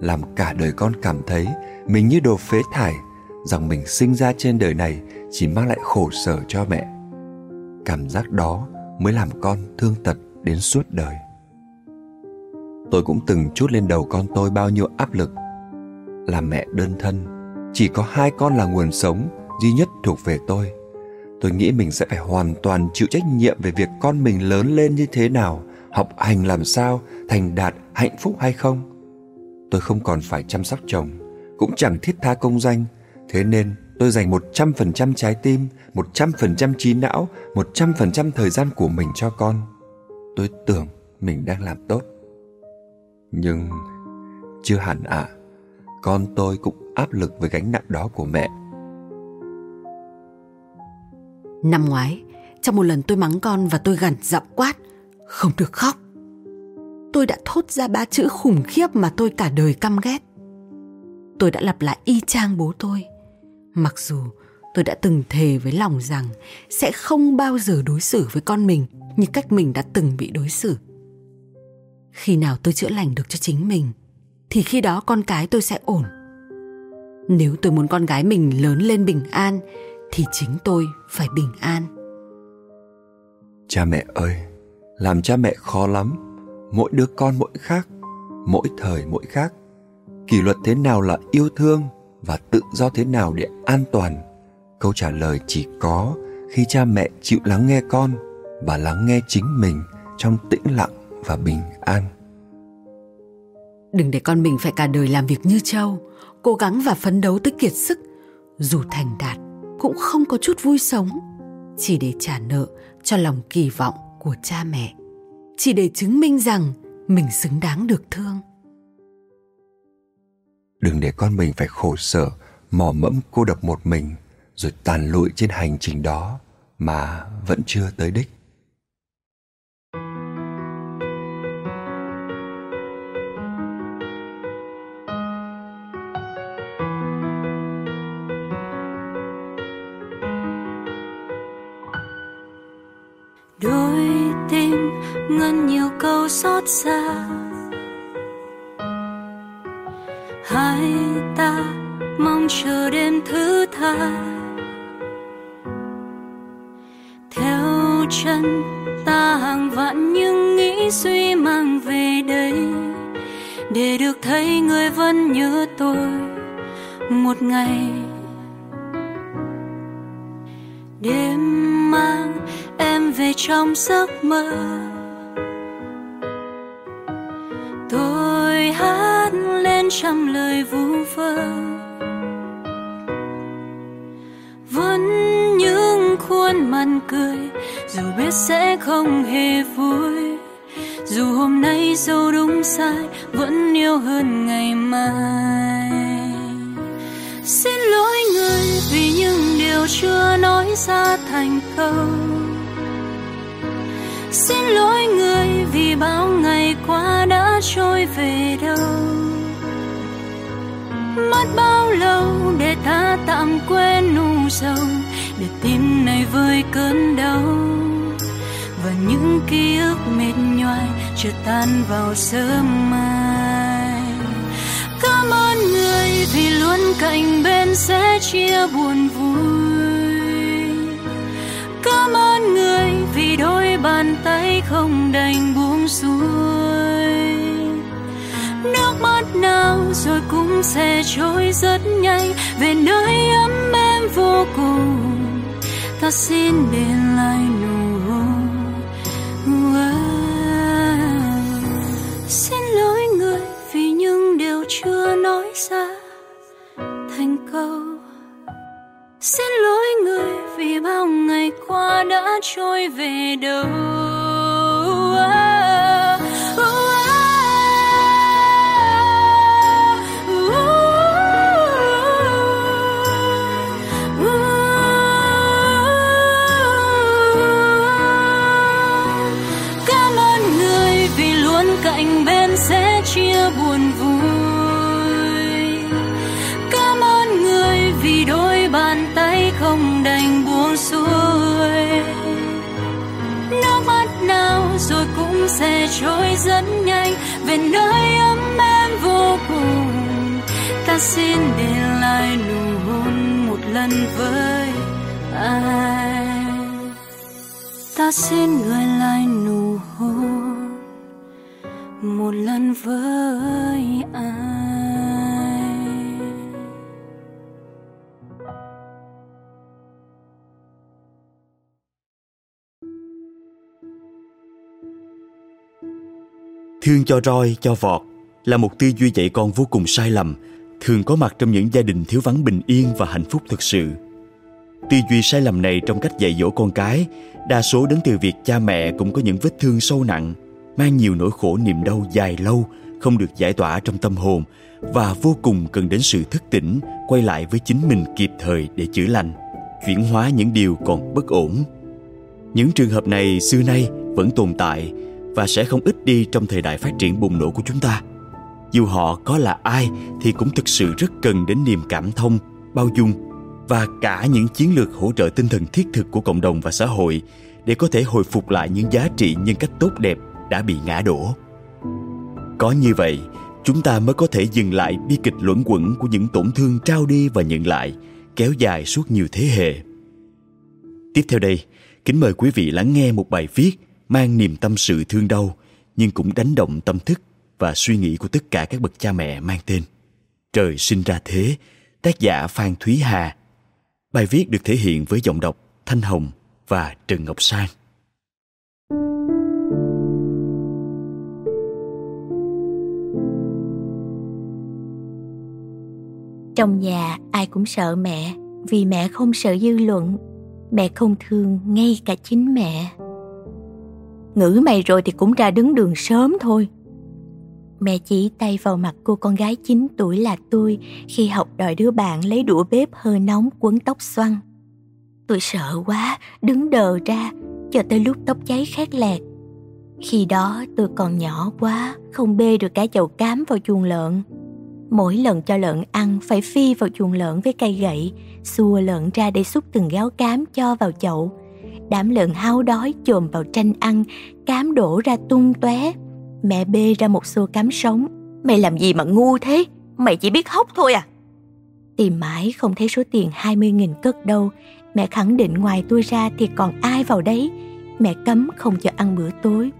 làm cả đời con cảm thấy mình như đồ phế thải, rằng mình sinh ra trên đời này chỉ mang lại khổ sở cho mẹ. Cảm giác đó mới làm con thương tật đến suốt đời. Tôi cũng từng chút lên đầu con tôi bao nhiêu áp lực. Là mẹ đơn thân, chỉ có hai con là nguồn sống duy nhất thuộc về tôi tôi nghĩ mình sẽ phải hoàn toàn chịu trách nhiệm về việc con mình lớn lên như thế nào học hành làm sao thành đạt hạnh phúc hay không. Tôi không còn phải chăm sóc chồng cũng chẳng thiết tha công danh. Thế nên tôi dành một trăm phần trăm trái tim một trăm phần trăm trí não một trăm phần trăm thời gian của mình cho con. Tôi tưởng mình đang làm tốt. Nhưng chưa hẳn ạ. À, con tôi cũng áp lực với gánh nặng đó của mẹ. Năm ngoái, trong một lần tôi mắng con và tôi gằn giọng quát, không được khóc. Tôi đã thốt ra ba chữ khủng khiếp mà tôi cả đời căm ghét. Tôi đã lặp lại y chang bố tôi. Mặc dù tôi đã từng thề với lòng rằng sẽ không bao giờ đối xử với con mình như cách mình đã từng bị đối xử. Khi nào tôi chữa lành được cho chính mình, thì khi đó con cái tôi sẽ ổn nếu tôi muốn con gái mình lớn lên bình an thì chính tôi phải bình an. Cha mẹ ơi làm cha mẹ khó lắm. Mỗi đứa con mỗi khác mỗi thời mỗi khác. Kỷ luật thế nào là yêu thương và tự do thế nào để an toàn? Câu trả lời chỉ có khi cha mẹ chịu lắng nghe con và lắng nghe chính mình trong tĩnh lặng và bình an. Đừng để con mình phải cả đời làm việc như trâu cố gắng và phấn đấu tới kiệt sức dù thành đạt cũng không có chút vui sống, chỉ để trả nợ cho lòng kỳ vọng của cha mẹ, chỉ để chứng minh rằng mình xứng đáng được thương. Đừng để con mình phải khổ sở, mò mẫm cô độc một mình, rồi tàn lụi trên hành trình đó mà vẫn chưa tới đích. Nhiều câu xót xa. Hai ta mong chờ đêm thứ tha. Theo chân ta hàng vạn những nghĩ suy mang về đây. Để được thấy người vẫn nhớ tôi một ngày. Đêm mang em về trong giấc mơ. Trăm lời vu vơ. Vẫn những khuôn mặt cười, dù biết sẽ không hề vui. Dù hôm nay dâu đúng sai, vẫn yêu hơn ngày mai. Xin lỗi người vì những điều chưa nói ra thành câu. Xin lỗi người vì bao ngày qua đã trôi về đâu mất bao lâu để ta tạm quên nụ sầu để tim này vơi cơn đau. Và những ký ức mệt nhoài chưa tan vào sớm mai. Cảm ơn người vì luôn cạnh bên sẽ chia buồn vui. Cảm ơn người vì đôi bàn tay không đành buông xuôi nước mắt nào rồi cũng sẽ trôi rất nhanh. Về nơi ấm êm vô cùng, ta xin để lại nụ hôn. Xin lỗi người vì những điều chưa nói ra. Thành câu, xin lỗi người vì bao ngày qua đã trôi về đâu. cảm rồi cũng sẽ trôi rất nhanh. Về nơi ấm êm vô cùng, ta xin để lại nụ hôn một lần với ai. Ta xin gửi lại nụ hôn một lần với ai. Thương cho roi, cho vọt là một tư duy dạy con vô cùng sai lầm, thường có mặt trong những gia đình thiếu vắng bình yên và hạnh phúc thực sự. Tư duy sai lầm này trong cách dạy dỗ con cái đa số đến từ việc cha mẹ cũng có những vết thương sâu nặng, mang nhiều nỗi khổ niềm đau dài lâu không được giải tỏa trong tâm hồn và vô cùng cần đến sự thức tỉnh quay lại với chính mình kịp thời để chữa lành, chuyển hóa những điều còn bất ổn. Những trường hợp này xưa nay vẫn tồn tại và sẽ không ít đi trong thời đại phát triển bùng nổ của chúng ta. Dù họ có là ai thì cũng thực sự rất cần đến niềm cảm thông, bao dung và cả những chiến lược hỗ trợ tinh thần thiết thực của cộng đồng và xã hội để có thể hồi phục lại những giá trị nhân cách tốt đẹp đã bị ngã đổ. Có như vậy, chúng ta mới có thể dừng lại bi kịch luẩn quẩn của những tổn thương trao đi và nhận lại, kéo dài suốt nhiều thế hệ. Tiếp theo đây, kính mời quý vị lắng nghe một bài viết mang niềm tâm sự thương đau nhưng cũng đánh động tâm thức và suy nghĩ của tất cả các bậc cha mẹ mang tên Trời sinh ra thế, tác giả Phan Thúy Hà. Bài viết được thể hiện với giọng đọc Thanh Hồng và Trần Ngọc Sang. Trong nhà ai cũng sợ mẹ vì mẹ không sợ dư luận. Mẹ không thương ngay cả chính mẹ. Ngữ mày rồi thì cũng ra đứng đường sớm thôi. Mẹ chỉ tay vào mặt cô con gái 9 tuổi là tôi khi học đòi đứa bạn lấy đũa bếp hơi nóng quấn tóc xoăn. Tôi sợ quá, đứng đờ ra, cho tới lúc tóc cháy khét lẹt. Khi đó tôi còn nhỏ quá, không bê được cả chậu cám vào chuồng lợn. Mỗi lần cho lợn ăn phải phi vào chuồng lợn với cây gậy, xua lợn ra để xúc từng gáo cám cho vào chậu. Đám lợn háo đói chồm vào tranh ăn, cám đổ ra tung tóe. Mẹ bê ra một xô cám sống. Mày làm gì mà ngu thế? Mày chỉ biết hốc thôi à? Tìm mãi không thấy số tiền 20.000 cất đâu Mẹ khẳng định ngoài tôi ra thì còn ai vào đấy Mẹ cấm không cho ăn bữa tối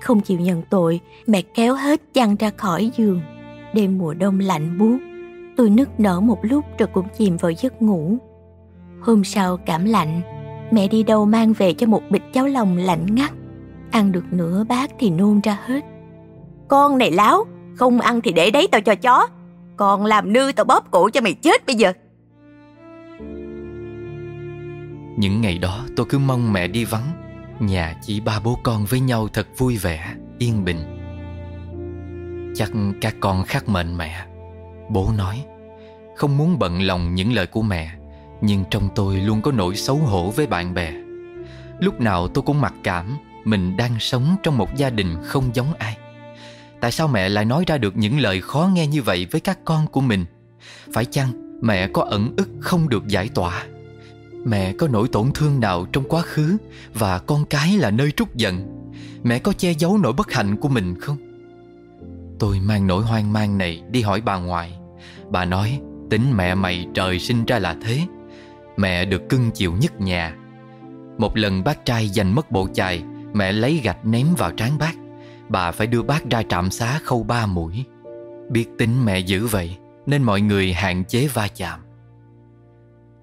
Không chịu nhận tội Mẹ kéo hết chăn ra khỏi giường Đêm mùa đông lạnh buốt Tôi nức nở một lúc rồi cũng chìm vào giấc ngủ Hôm sau cảm lạnh Mẹ đi đâu mang về cho một bịch cháo lòng lạnh ngắt. Ăn được nửa bát thì nôn ra hết. Con này láo Không ăn thì để đấy tao cho chó. Còn làm nư tao bóp cổ cho mày chết bây giờ. Những ngày đó tôi cứ mong mẹ đi vắng. Nhà chỉ ba bố con với nhau thật vui vẻ, yên bình. Chắc các con khắc mệnh mẹ. Bố nói Không muốn bận lòng những lời của mẹ. Nhưng trong tôi luôn có nỗi xấu hổ với bạn bè. Lúc nào tôi cũng mặc cảm, Mình đang sống trong một gia đình không giống ai. Tại sao mẹ lại nói ra được những lời khó nghe như vậy với các con của mình? Phải chăng mẹ có ẩn ức không được giải tỏa? Mẹ có nỗi tổn thương nào trong quá khứ Và con cái là nơi trút giận? Mẹ có che giấu nỗi bất hạnh của mình không? Tôi mang nỗi hoang mang này đi hỏi bà ngoại. Bà nói, tính mẹ mày trời sinh ra là thế. Mẹ được cưng chịu nhất nhà. Một lần bác trai giành mất bộ chài, Mẹ lấy gạch ném vào trán bác. Bà phải đưa bác ra trạm xá khâu ba mũi. Biết tính mẹ dữ vậy, Nên mọi người hạn chế va chạm.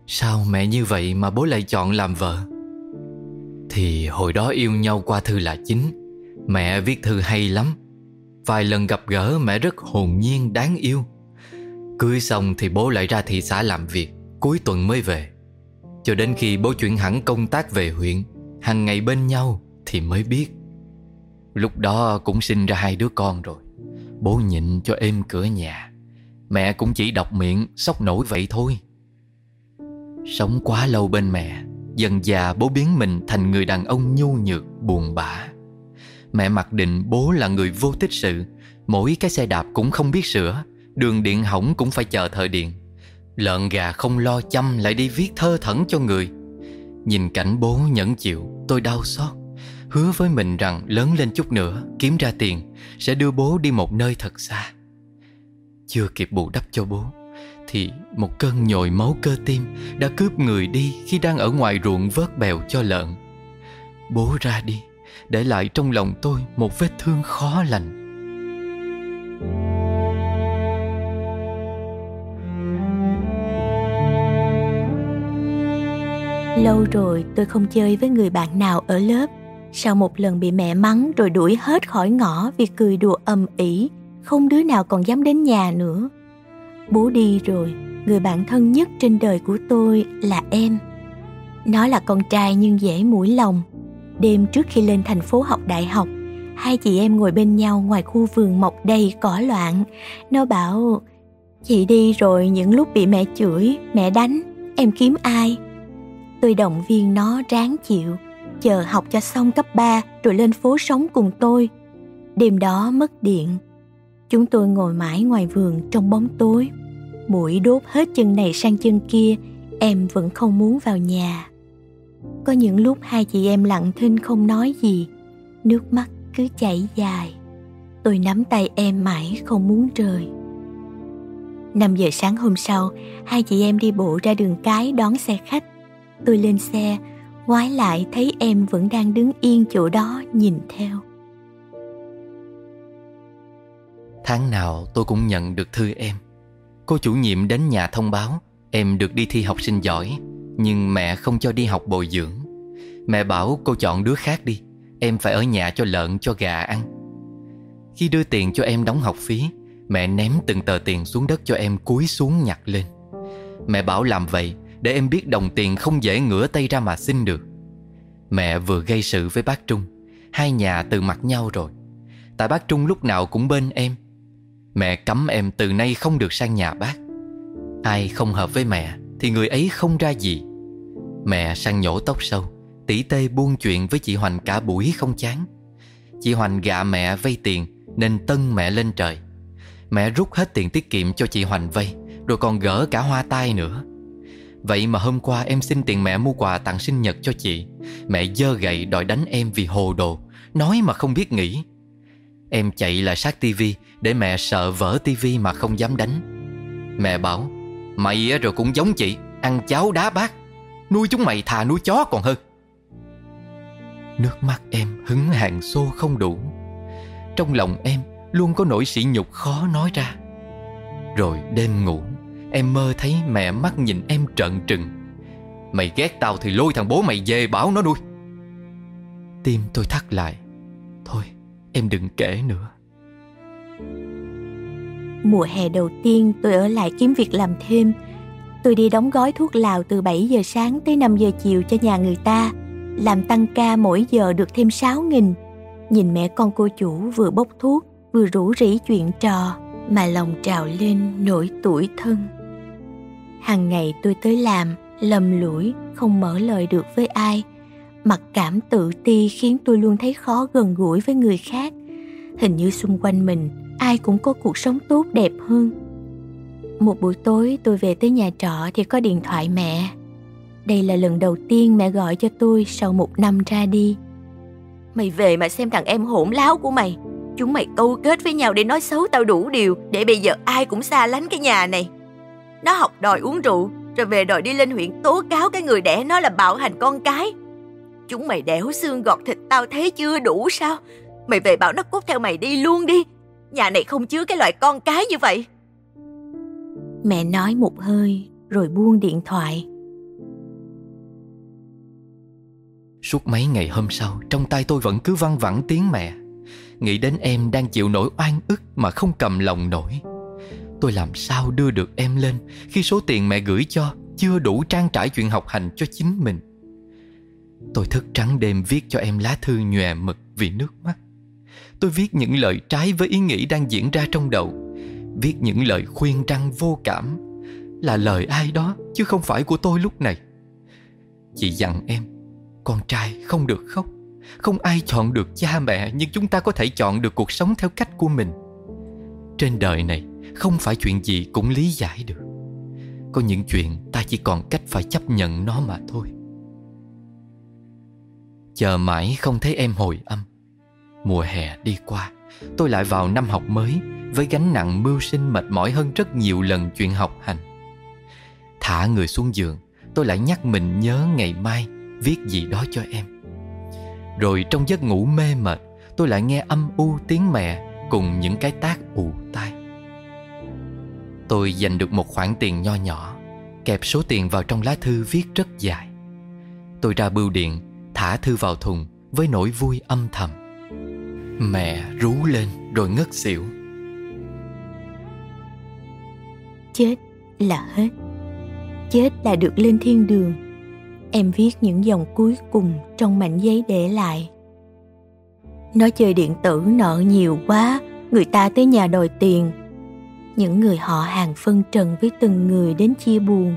Sao mẹ như vậy mà bố lại chọn làm vợ? Thì hồi đó yêu nhau qua thư là chính, Mẹ viết thư hay lắm. Vài lần gặp gỡ mẹ rất hồn nhiên, đáng yêu. Cưới xong thì bố lại ra thị xã làm việc, Cuối tuần mới về. Cho đến khi bố chuyển hẳn công tác về huyện, hàng ngày bên nhau thì mới biết. Lúc đó cũng sinh ra hai đứa con rồi. Bố nhịn cho êm cửa nhà. Mẹ cũng chỉ đọc miệng, Sốc nổi vậy thôi. Sống quá lâu bên mẹ, Dần già bố biến mình thành người đàn ông nhu nhược, buồn bã. Mẹ mặc định bố là người vô tích sự. Mỗi cái xe đạp cũng không biết sửa, Đường điện hỏng cũng phải chờ thợ điện. Lợn gà không lo chăm lại đi viết thơ thẩn cho người. Nhìn cảnh bố nhẫn chịu, tôi đau xót. Hứa với mình rằng lớn lên chút nữa, Kiếm ra tiền, Sẽ đưa bố đi một nơi thật xa. Chưa kịp bù đắp cho bố, Thì một cơn nhồi máu cơ tim Đã cướp người đi Khi đang ở ngoài ruộng vớt bèo cho lợn. Bố ra đi, Để lại trong lòng tôi Một vết thương khó lành. Lâu rồi tôi không chơi với người bạn nào ở lớp. Sau một lần bị mẹ mắng rồi đuổi hết khỏi ngõ vì cười đùa âm ỉ Không đứa nào còn dám đến nhà nữa. Bố đi rồi, người bạn thân nhất trên đời của tôi là em. Nó là con trai nhưng dễ mũi lòng. Đêm trước khi lên thành phố học đại học Hai chị em ngồi bên nhau ngoài khu vườn mọc đầy cỏ loạn. Nó bảo Chị đi rồi những lúc bị mẹ chửi, mẹ đánh Em kiếm ai? Tôi động viên nó ráng chịu, chờ học cho xong cấp 3 rồi lên phố sống cùng tôi. Đêm đó mất điện. Chúng tôi ngồi mãi ngoài vườn trong bóng tối. Mũi đốt hết chân này sang chân kia, em vẫn không muốn vào nhà. Có những lúc hai chị em lặng thinh không nói gì, nước mắt cứ chảy dài. Tôi nắm tay em mãi không muốn rời. 5 giờ sáng hôm sau, hai chị em đi bộ ra đường cái đón xe khách. Tôi lên xe, ngoái lại thấy em vẫn đang đứng yên chỗ đó nhìn theo. Tháng nào tôi cũng nhận được thư em. Cô chủ nhiệm đến nhà thông báo Em được đi thi học sinh giỏi Nhưng mẹ không cho đi học bồi dưỡng. Mẹ bảo cô chọn đứa khác đi Em phải ở nhà cho lợn cho gà ăn. Khi đưa tiền cho em đóng học phí Mẹ ném từng tờ tiền xuống đất cho em cúi xuống nhặt lên. Mẹ bảo làm vậy để em biết đồng tiền không dễ ngửa tay ra mà xin được. Mẹ vừa gây sự với bác Trung, Hai nhà từ mặt nhau rồi. Tại bác Trung lúc nào cũng bên em. Mẹ cấm em từ nay không được sang nhà bác. Ai không hợp với mẹ Thì người ấy không ra gì. Mẹ sang nhổ tóc sâu Tỷ tê buôn chuyện với chị Hoành cả buổi không chán. Chị Hoành gạ mẹ vay tiền Nên tân mẹ lên trời. Mẹ rút hết tiền tiết kiệm cho chị Hoành vay, Rồi còn gỡ cả hoa tai nữa. Vậy mà hôm qua em xin tiền mẹ mua quà tặng sinh nhật cho chị. Mẹ dơ gậy đòi đánh em vì hồ đồ. Nói mà không biết nghĩ. Em chạy lại sát tivi Để mẹ sợ vỡ tivi mà không dám đánh. Mẹ bảo, Mày rồi cũng giống chị, Ăn cháo đá bát. Nuôi chúng mày thà nuôi chó còn hơn. Nước mắt em hứng hàng xô không đủ. Trong lòng em luôn có nỗi sỉ nhục khó nói ra. Rồi đêm ngủ Em mơ thấy mẹ mắt nhìn em trợn trừng. Mày ghét tao thì lôi thằng bố mày về bảo nó nuôi. Tim tôi thắt lại. Thôi, em đừng kể nữa. Mùa hè đầu tiên tôi ở lại kiếm việc làm thêm. Tôi đi đóng gói thuốc lào từ 7 giờ sáng tới 5 giờ chiều cho nhà người ta. Làm tăng ca mỗi giờ được thêm 6 nghìn. Nhìn mẹ con cô chủ vừa bốc thuốc, vừa rủ rỉ chuyện trò, Mà lòng trào lên nỗi tuổi thân. Hàng ngày tôi tới làm, lầm lũi, không mở lời được với ai. Mặc cảm tự ti khiến tôi luôn thấy khó gần gũi với người khác. Hình như xung quanh mình ai cũng có cuộc sống tốt đẹp hơn. Một buổi tối tôi về tới nhà trọ thì có điện thoại mẹ. Đây là lần đầu tiên mẹ gọi cho tôi sau một năm ra đi. Mày về mà xem thằng em hỗn láo của mày. Chúng mày câu kết với nhau để nói xấu tao đủ điều để bây giờ ai cũng xa lánh cái nhà này nó học đòi uống rượu rồi về đòi đi lên huyện tố cáo cái người đẻ nó là bạo hành con cái. Chúng mày đẻo xương gọt thịt tao thấy chưa đủ sao? Mày về bảo nó cút theo mày đi luôn đi. Nhà này không chứa cái loại con cái như vậy. Mẹ nói một hơi Rồi buông điện thoại. Suốt mấy ngày hôm sau Trong tay tôi vẫn cứ văng vẳng tiếng mẹ. Nghĩ đến em đang chịu nỗi oan ức Mà không cầm lòng nổi Tôi làm sao đưa được em lên Khi số tiền mẹ gửi cho Chưa đủ trang trải chuyện học hành cho chính mình? Tôi thức trắng đêm viết cho em lá thư nhòe mực vì nước mắt. Tôi viết những lời trái với ý nghĩ đang diễn ra trong đầu. Viết những lời khuyên răng vô cảm Là lời ai đó chứ không phải của tôi lúc này. Chị dặn em, Con trai không được khóc. Không ai chọn được cha mẹ, Nhưng chúng ta có thể chọn được cuộc sống theo cách của mình. Trên đời này không phải chuyện gì cũng lý giải được. Có những chuyện ta chỉ còn cách phải chấp nhận nó mà thôi. Chờ mãi không thấy em hồi âm. Mùa hè đi qua, Tôi lại vào năm học mới, Với gánh nặng mưu sinh mệt mỏi hơn rất nhiều lần chuyện học hành. Thả người xuống giường, Tôi lại nhắc mình nhớ ngày mai Viết gì đó cho em. Rồi trong giấc ngủ mê mệt, Tôi lại nghe âm u tiếng mẹ Cùng những cái tác ù tai. Tôi dành được một khoản tiền nho nhỏ, Kẹp số tiền vào trong lá thư viết rất dài. Tôi ra bưu điện, Thả thư vào thùng Với nỗi vui âm thầm. Mẹ rú lên rồi ngất xỉu. Chết là hết. Chết là được lên thiên đường. Em viết những dòng cuối cùng trong mảnh giấy để lại. Nó chơi điện tử nợ nhiều quá, Người ta tới nhà đòi tiền. Những người họ hàng phân trần với từng người đến chia buồn.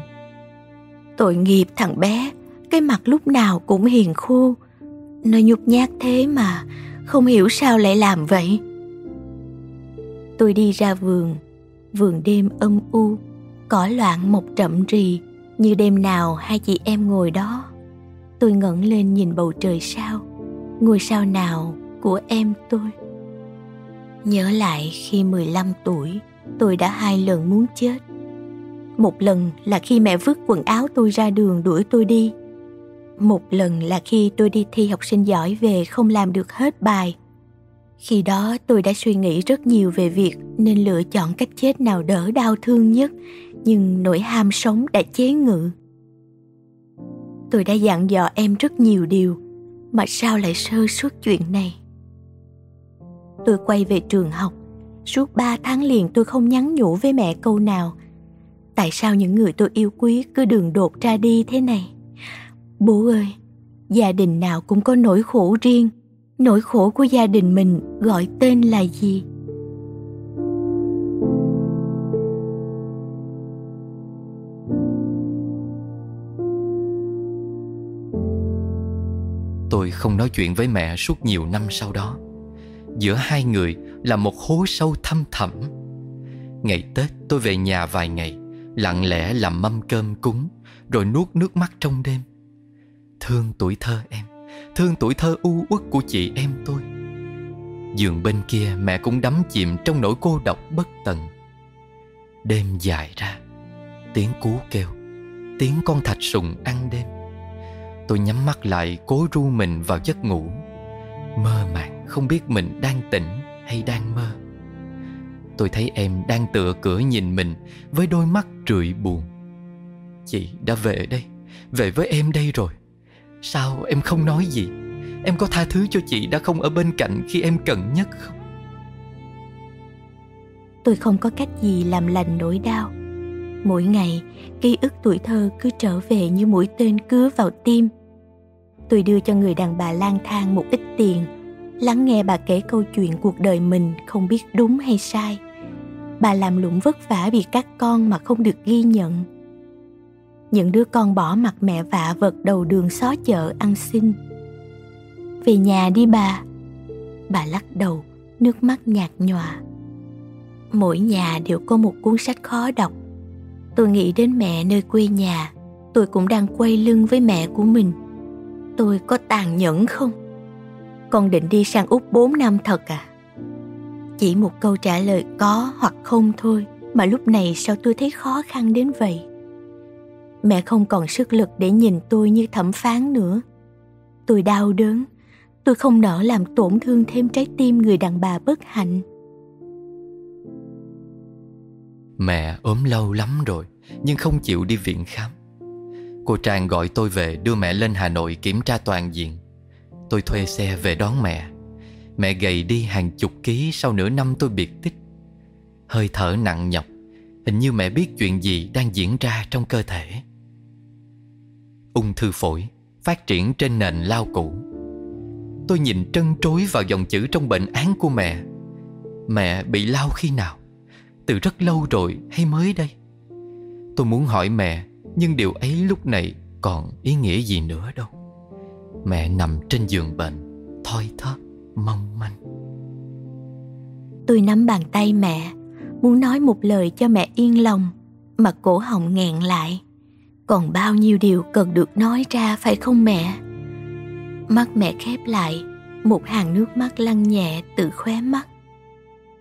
Tội nghiệp thằng bé, Cái mặt lúc nào cũng hiền khô. Nó nhút nhát thế mà không hiểu sao lại làm vậy. Tôi đi ra vườn. Vườn đêm âm u, cỏ loạn một rậm rì như đêm nào hai chị em ngồi đó. Tôi ngẩng lên nhìn bầu trời sao, ngôi sao nào của em tôi? Nhớ lại khi 15 tuổi tôi đã hai lần muốn chết. Một lần là khi mẹ vứt quần áo tôi ra đường đuổi tôi đi. Một lần là khi tôi đi thi học sinh giỏi về không làm được hết bài. Khi đó tôi đã suy nghĩ rất nhiều về việc nên lựa chọn cách chết nào đỡ đau thương nhất, nhưng nỗi ham sống đã chế ngự. Tôi đã dặn dò em rất nhiều điều, mà sao lại sơ suất chuyện này? Tôi quay về trường học suốt ba tháng liền tôi không nhắn nhủ với mẹ câu nào tại sao những người tôi yêu quý cứ đường đột ra đi thế này Bố ơi, gia đình nào cũng có nỗi khổ riêng. Nỗi khổ của gia đình mình gọi tên là gì? Tôi không nói chuyện với mẹ suốt nhiều năm sau đó. Giữa hai người là một hố sâu thăm thẳm. Ngày Tết tôi về nhà vài ngày, lặng lẽ làm mâm cơm cúng, rồi nuốt nước mắt trong đêm. Thương tuổi thơ em Thương tuổi thơ u uất của chị em tôi Giường bên kia mẹ cũng đắm chìm Trong nỗi cô độc bất tận Đêm dài ra tiếng cú kêu tiếng con thạch sùng ăn đêm tôi nhắm mắt lại cố ru mình vào giấc ngủ mơ màng không biết mình đang tỉnh hay đang mơ. Tôi thấy em đang tựa cửa nhìn mình với đôi mắt rượi buồn. Chị đã về đây, về với em đây rồi. Sao em không nói gì? Em có tha thứ cho chị đã không ở bên cạnh khi em cần nhất không? Tôi không có cách gì làm lành nỗi đau. Mỗi ngày, ký ức tuổi thơ cứ trở về như mũi tên cứa vào tim. Tôi đưa cho người đàn bà lang thang một ít tiền lắng nghe bà kể câu chuyện cuộc đời mình không biết đúng hay sai. Bà làm lụng vất vả vì các con mà không được ghi nhận. Những đứa con bỏ mặt mẹ vạ vật đầu đường xó chợ ăn xin. Về nhà đi bà. Bà lắc đầu, nước mắt nhạt nhòa. Mỗi nhà đều có một cuốn sách khó đọc. Tôi nghĩ đến mẹ nơi quê nhà. Tôi cũng đang quay lưng với mẹ của mình. Tôi có tàn nhẫn không? Con định đi sang úc 4 năm thật à? Chỉ một câu trả lời có hoặc không thôi, mà lúc này sao tôi thấy khó khăn đến vậy? Mẹ không còn sức lực để nhìn tôi như thẩm phán nữa. Tôi đau đớn, tôi không nỡ làm tổn thương thêm trái tim người đàn bà bất hạnh. Mẹ ốm lâu lắm rồi, nhưng không chịu đi viện khám. Cô trang gọi tôi về đưa mẹ lên hà nội kiểm tra toàn diện tôi thuê xe về đón mẹ. Mẹ gầy đi hàng chục ký sau nửa năm tôi biệt tích. Hơi thở nặng nhọc, hình như mẹ biết chuyện gì đang diễn ra trong cơ thể. Ung thư phổi phát triển trên nền lao cũ. Tôi nhìn trân trối vào dòng chữ trong bệnh án của mẹ. Mẹ bị lao khi nào? Từ rất lâu rồi hay mới đây? Tôi muốn hỏi mẹ, nhưng điều ấy lúc này còn ý nghĩa gì nữa đâu? Mẹ nằm trên giường bệnh, thoi thóp, mong manh. Tôi nắm bàn tay mẹ, muốn nói một lời cho mẹ yên lòng, mà cổ họng nghẹn lại. Còn bao nhiêu điều cần được nói ra, phải không mẹ? Mắt mẹ khép lại, một hàng nước mắt lăn nhẹ từ khóe mắt.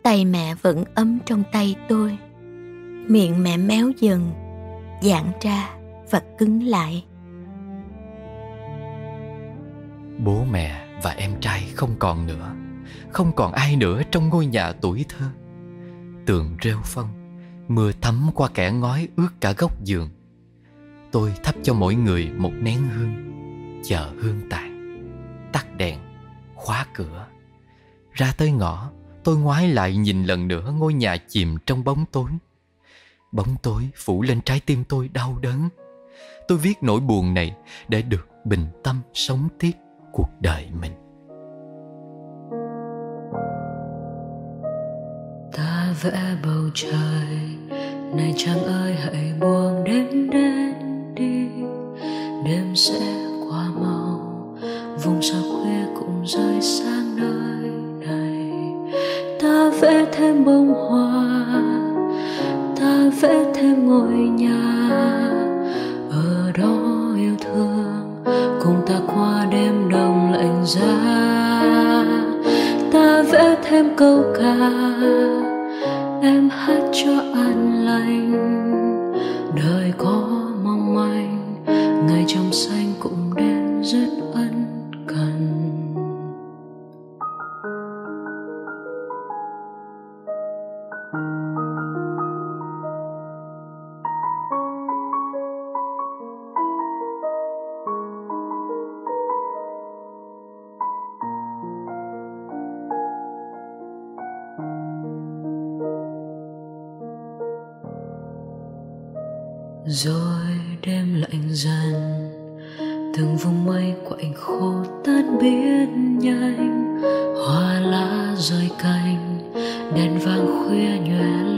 Tay mẹ vẫn ấm trong tay tôi. Miệng mẹ méo dần, giãn ra và cứng lại. Bố mẹ và em trai không còn nữa, không còn ai nữa trong ngôi nhà tuổi thơ. Tường rêu phân, mưa thấm qua kẻ ngói ướt cả góc giường. Tôi thắp cho mỗi người một nén hương, chờ hương tàn. Tắt đèn, khóa cửa. Ra tới ngõ, tôi ngoái lại nhìn lần nữa ngôi nhà chìm trong bóng tối. Bóng tối phủ lên trái tim tôi đau đớn. Tôi viết nỗi buồn này để được bình tâm sống tiếp cuộc đời mình. Ta vẽ bầu trời, này chàng ơi hãy buông đêm đến đi. Đêm sẽ qua mau, vùng sao khuya cũng rơi sang nơi này. Ta vẽ thêm bông hoa, ta vẽ thêm ngôi nhà. Ở đó cùng ta qua đêm đông lạnh giá. Ta vẽ thêm câu ca. Em hát cho an lành. Đời có mong manh, ngày trong xanh cũng đến rất rồi đêm lạnh dần. Từng vùng mây quạnh khô tan biến nhanh. Hoa lá rơi cành, đèn vàng khuya nhòe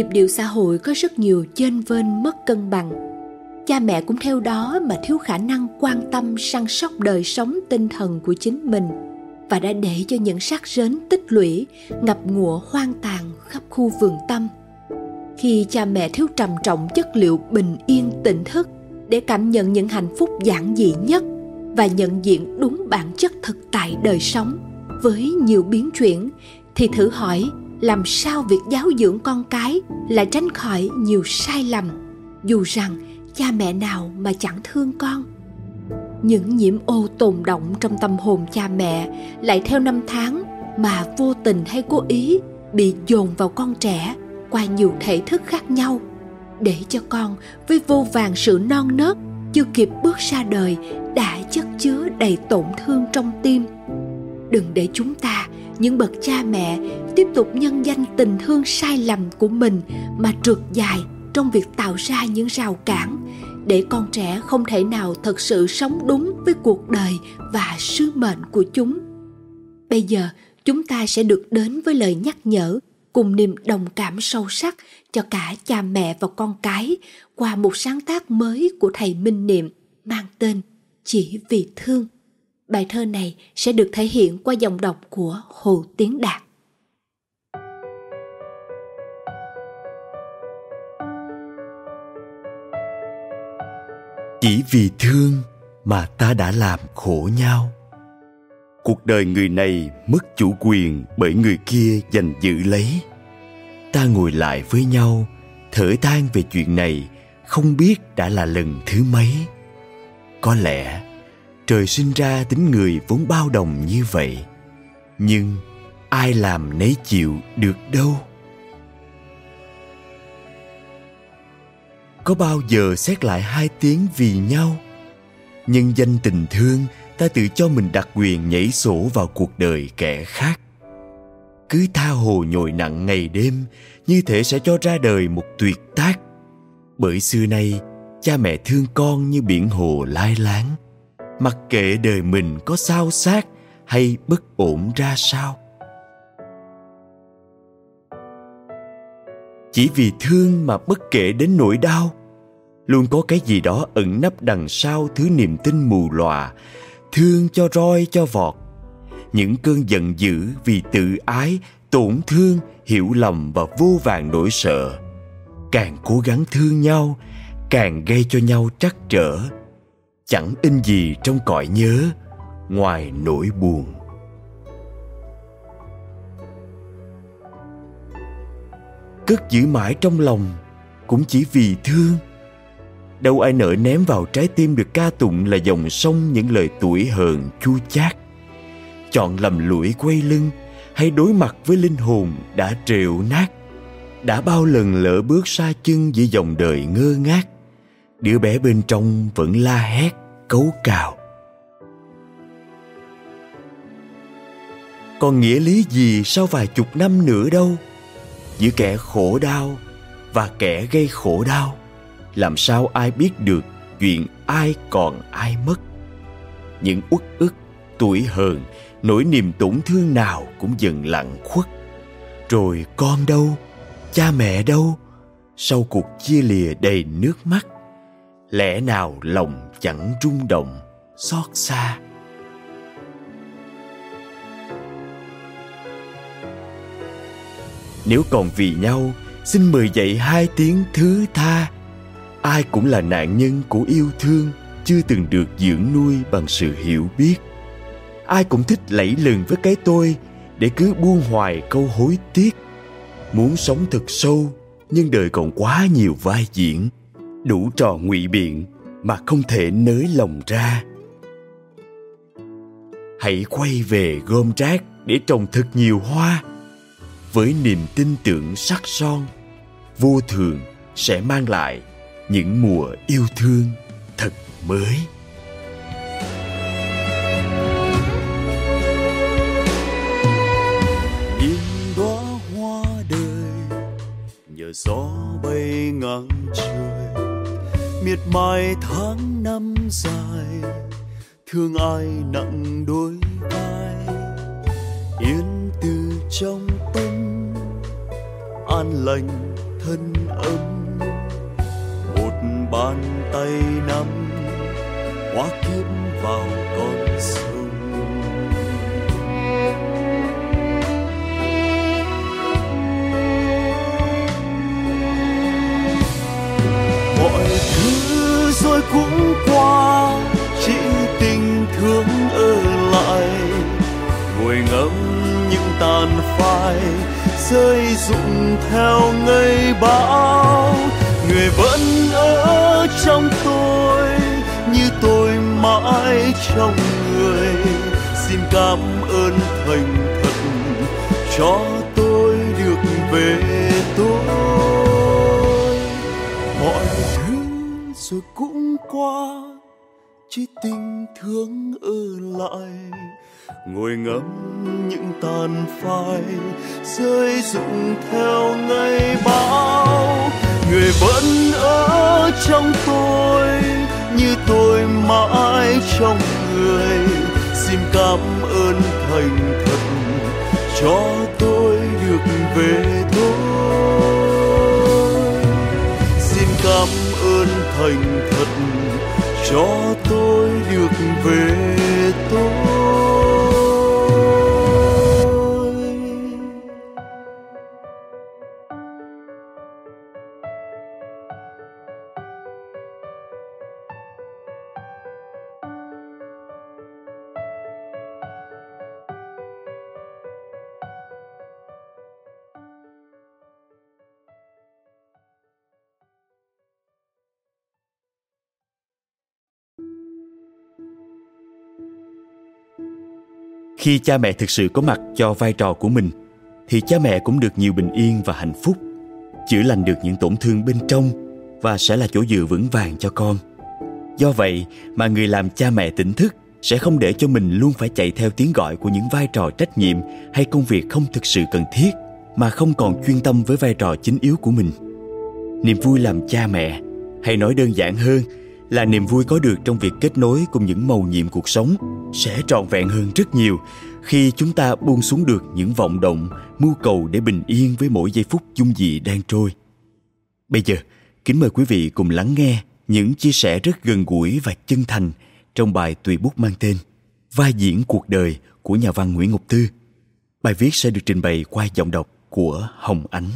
nhịp điệu xã hội có rất nhiều chênh vênh mất cân bằng. Cha mẹ cũng theo đó mà thiếu khả năng quan tâm, săn sóc đời sống tinh thần của chính mình và đã để cho những sắc rến tích lũy, ngập ngụa hoang tàn khắp khu vườn tâm. Khi cha mẹ thiếu trầm trọng chất liệu bình yên tỉnh thức để cảm nhận những hạnh phúc giản dị nhất và nhận diện đúng bản chất thực tại đời sống với nhiều biến chuyển, thì thử hỏi làm sao việc giáo dưỡng con cái lại tránh khỏi nhiều sai lầm? Dù rằng cha mẹ nào mà chẳng thương con. Những nhiễm ô tồn động trong tâm hồn cha mẹ lại theo năm tháng mà vô tình hay cố ý bị dồn vào con trẻ qua nhiều thể thức khác nhau để cho con với vô vàng sự non nớt chưa kịp bước ra đời đã chất chứa đầy tổn thương trong tim. Đừng để chúng ta những bậc cha mẹ tiếp tục nhân danh tình thương sai lầm của mình mà trượt dài trong việc tạo ra những rào cản để con trẻ không thể nào thật sự sống đúng với cuộc đời và sứ mệnh của chúng bây giờ, chúng ta sẽ được đến với lời nhắc nhở cùng niềm đồng cảm sâu sắc cho cả cha mẹ và con cái qua một sáng tác mới của thầy Minh Niệm mang tên Chỉ vì thương. Bài thơ này sẽ được thể hiện qua dòng đọc của Hồ Tiến Đạt. Chỉ vì thương mà ta đã làm khổ nhau. Cuộc đời người này mất chủ quyền bởi người kia giành giữ lấy. Ta ngồi lại với nhau, thở than về chuyện này, không biết đã là lần thứ mấy. Có lẽ trời sinh ra tính người vốn bao đồng như vậy, nhưng ai làm nấy chịu được đâu. Có bao giờ xét lại hai tiếng vì nhau? Nhân danh tình thương ta tự cho mình đặt quyền nhảy sổ vào cuộc đời kẻ khác. Cứ tha hồ nhồi nặng ngày đêm, như thể sẽ cho ra đời một tuyệt tác. Bởi xưa nay, cha mẹ thương con như biển hồ lai láng mặc kệ đời mình có sao xác hay bất ổn ra sao. Chỉ vì thương mà bất kể đến nỗi đau, luôn có cái gì đó ẩn nấp đằng sau thứ niềm tin mù lòa, thương cho roi cho vọt. Những cơn giận dữ vì tự ái, tổn thương, hiểu lầm và vô vàng nỗi sợ, càng cố gắng thương nhau, càng gây cho nhau trắc trở chẳng in gì trong cõi nhớ, ngoài nỗi buồn. Cất giữ mãi trong lòng cũng chỉ vì thương. Đâu ai nỡ ném vào trái tim được ca tụng là dòng sông những lời tuổi hờn chua chát. Chọn lầm lũi quay lưng hay đối mặt với linh hồn đã trều nát, đã bao lần lỡ bước xa chân giữa dòng đời ngơ ngác, đứa bé bên trong vẫn la hét cấu cào. Còn nghĩa lý gì sau vài chục năm nữa đâu? Giữa kẻ khổ đau và kẻ gây khổ đau, làm sao ai biết được chuyện ai còn ai mất? Những uất ức, tuổi hờn, nỗi niềm tổn thương nào cũng dần lặng khuất. Rồi con đâu? Cha mẹ đâu? Sau cuộc chia lìa đầy nước mắt lẽ nào lòng chẳng rung động, xót xa? Nếu còn vì nhau, xin mời dạy hai tiếng thứ tha. Ai cũng là nạn nhân của yêu thương, chưa từng được dưỡng nuôi bằng sự hiểu biết. Ai cũng thích lẫy lừng với cái tôi, để cứ buông hoài câu hối tiếc. Muốn sống thật sâu, nhưng đời còn quá nhiều vai diễn đủ trò ngụy biện mà không thể nới lòng ra. Hãy quay về gom rác để trồng thật nhiều hoa. Với niềm tin tưởng sắc son, vô thường sẽ mang lại những mùa yêu thương thật mới. Nhìn đóa hoa đời, nhờ gió bay ngang trời miệt mài tháng năm dài, thương ai nặng đôi vai. Yên từ trong tâm, an lành thân ấm. Một bàn tay nắm hóa kiếp vào con sông. Rồi cũng qua, chỉ tình thương ở lại. Ngồi ngắm những tàn phai, rơi rụng theo ngày bão. Người vẫn ở trong tôi, như tôi mãi trong người. Xin cảm ơn thành thật, cho tôi được về tôi. Thương ở lại. Ngồi ngắm những tàn phai, rơi rụng theo ngày bão người vẫn ở trong tôi, như tôi mãi trong người. Xin cảm ơn thành thật, cho tôi được về tôi xin cảm ơn thành thật, cho tôi được về tôi. Khi cha mẹ thực sự có mặt cho vai trò của mình, thì cha mẹ cũng được nhiều bình yên và hạnh phúc, chữa lành được những tổn thương bên trong và sẽ là chỗ dựa vững vàng cho con. Do vậy mà người làm cha mẹ tỉnh thức sẽ không để cho mình luôn phải chạy theo tiếng gọi của những vai trò trách nhiệm hay công việc không thực sự cần thiết mà không còn chuyên tâm với vai trò chính yếu của mình. Niềm vui làm cha mẹ, hay nói đơn giản hơn là niềm vui có được trong việc kết nối cùng những màu nhiệm cuộc sống sẽ trọn vẹn hơn rất nhiều khi chúng ta buông xuống được những vọng động, mưu cầu để bình yên với mỗi giây phút dung dị đang trôi. Bây giờ, kính mời quý vị cùng lắng nghe những chia sẻ rất gần gũi và chân thành trong bài tùy bút mang tên vai diễn cuộc đời của nhà văn nguyễn ngọc tư bài viết sẽ được trình bày qua giọng đọc của hồng ánh.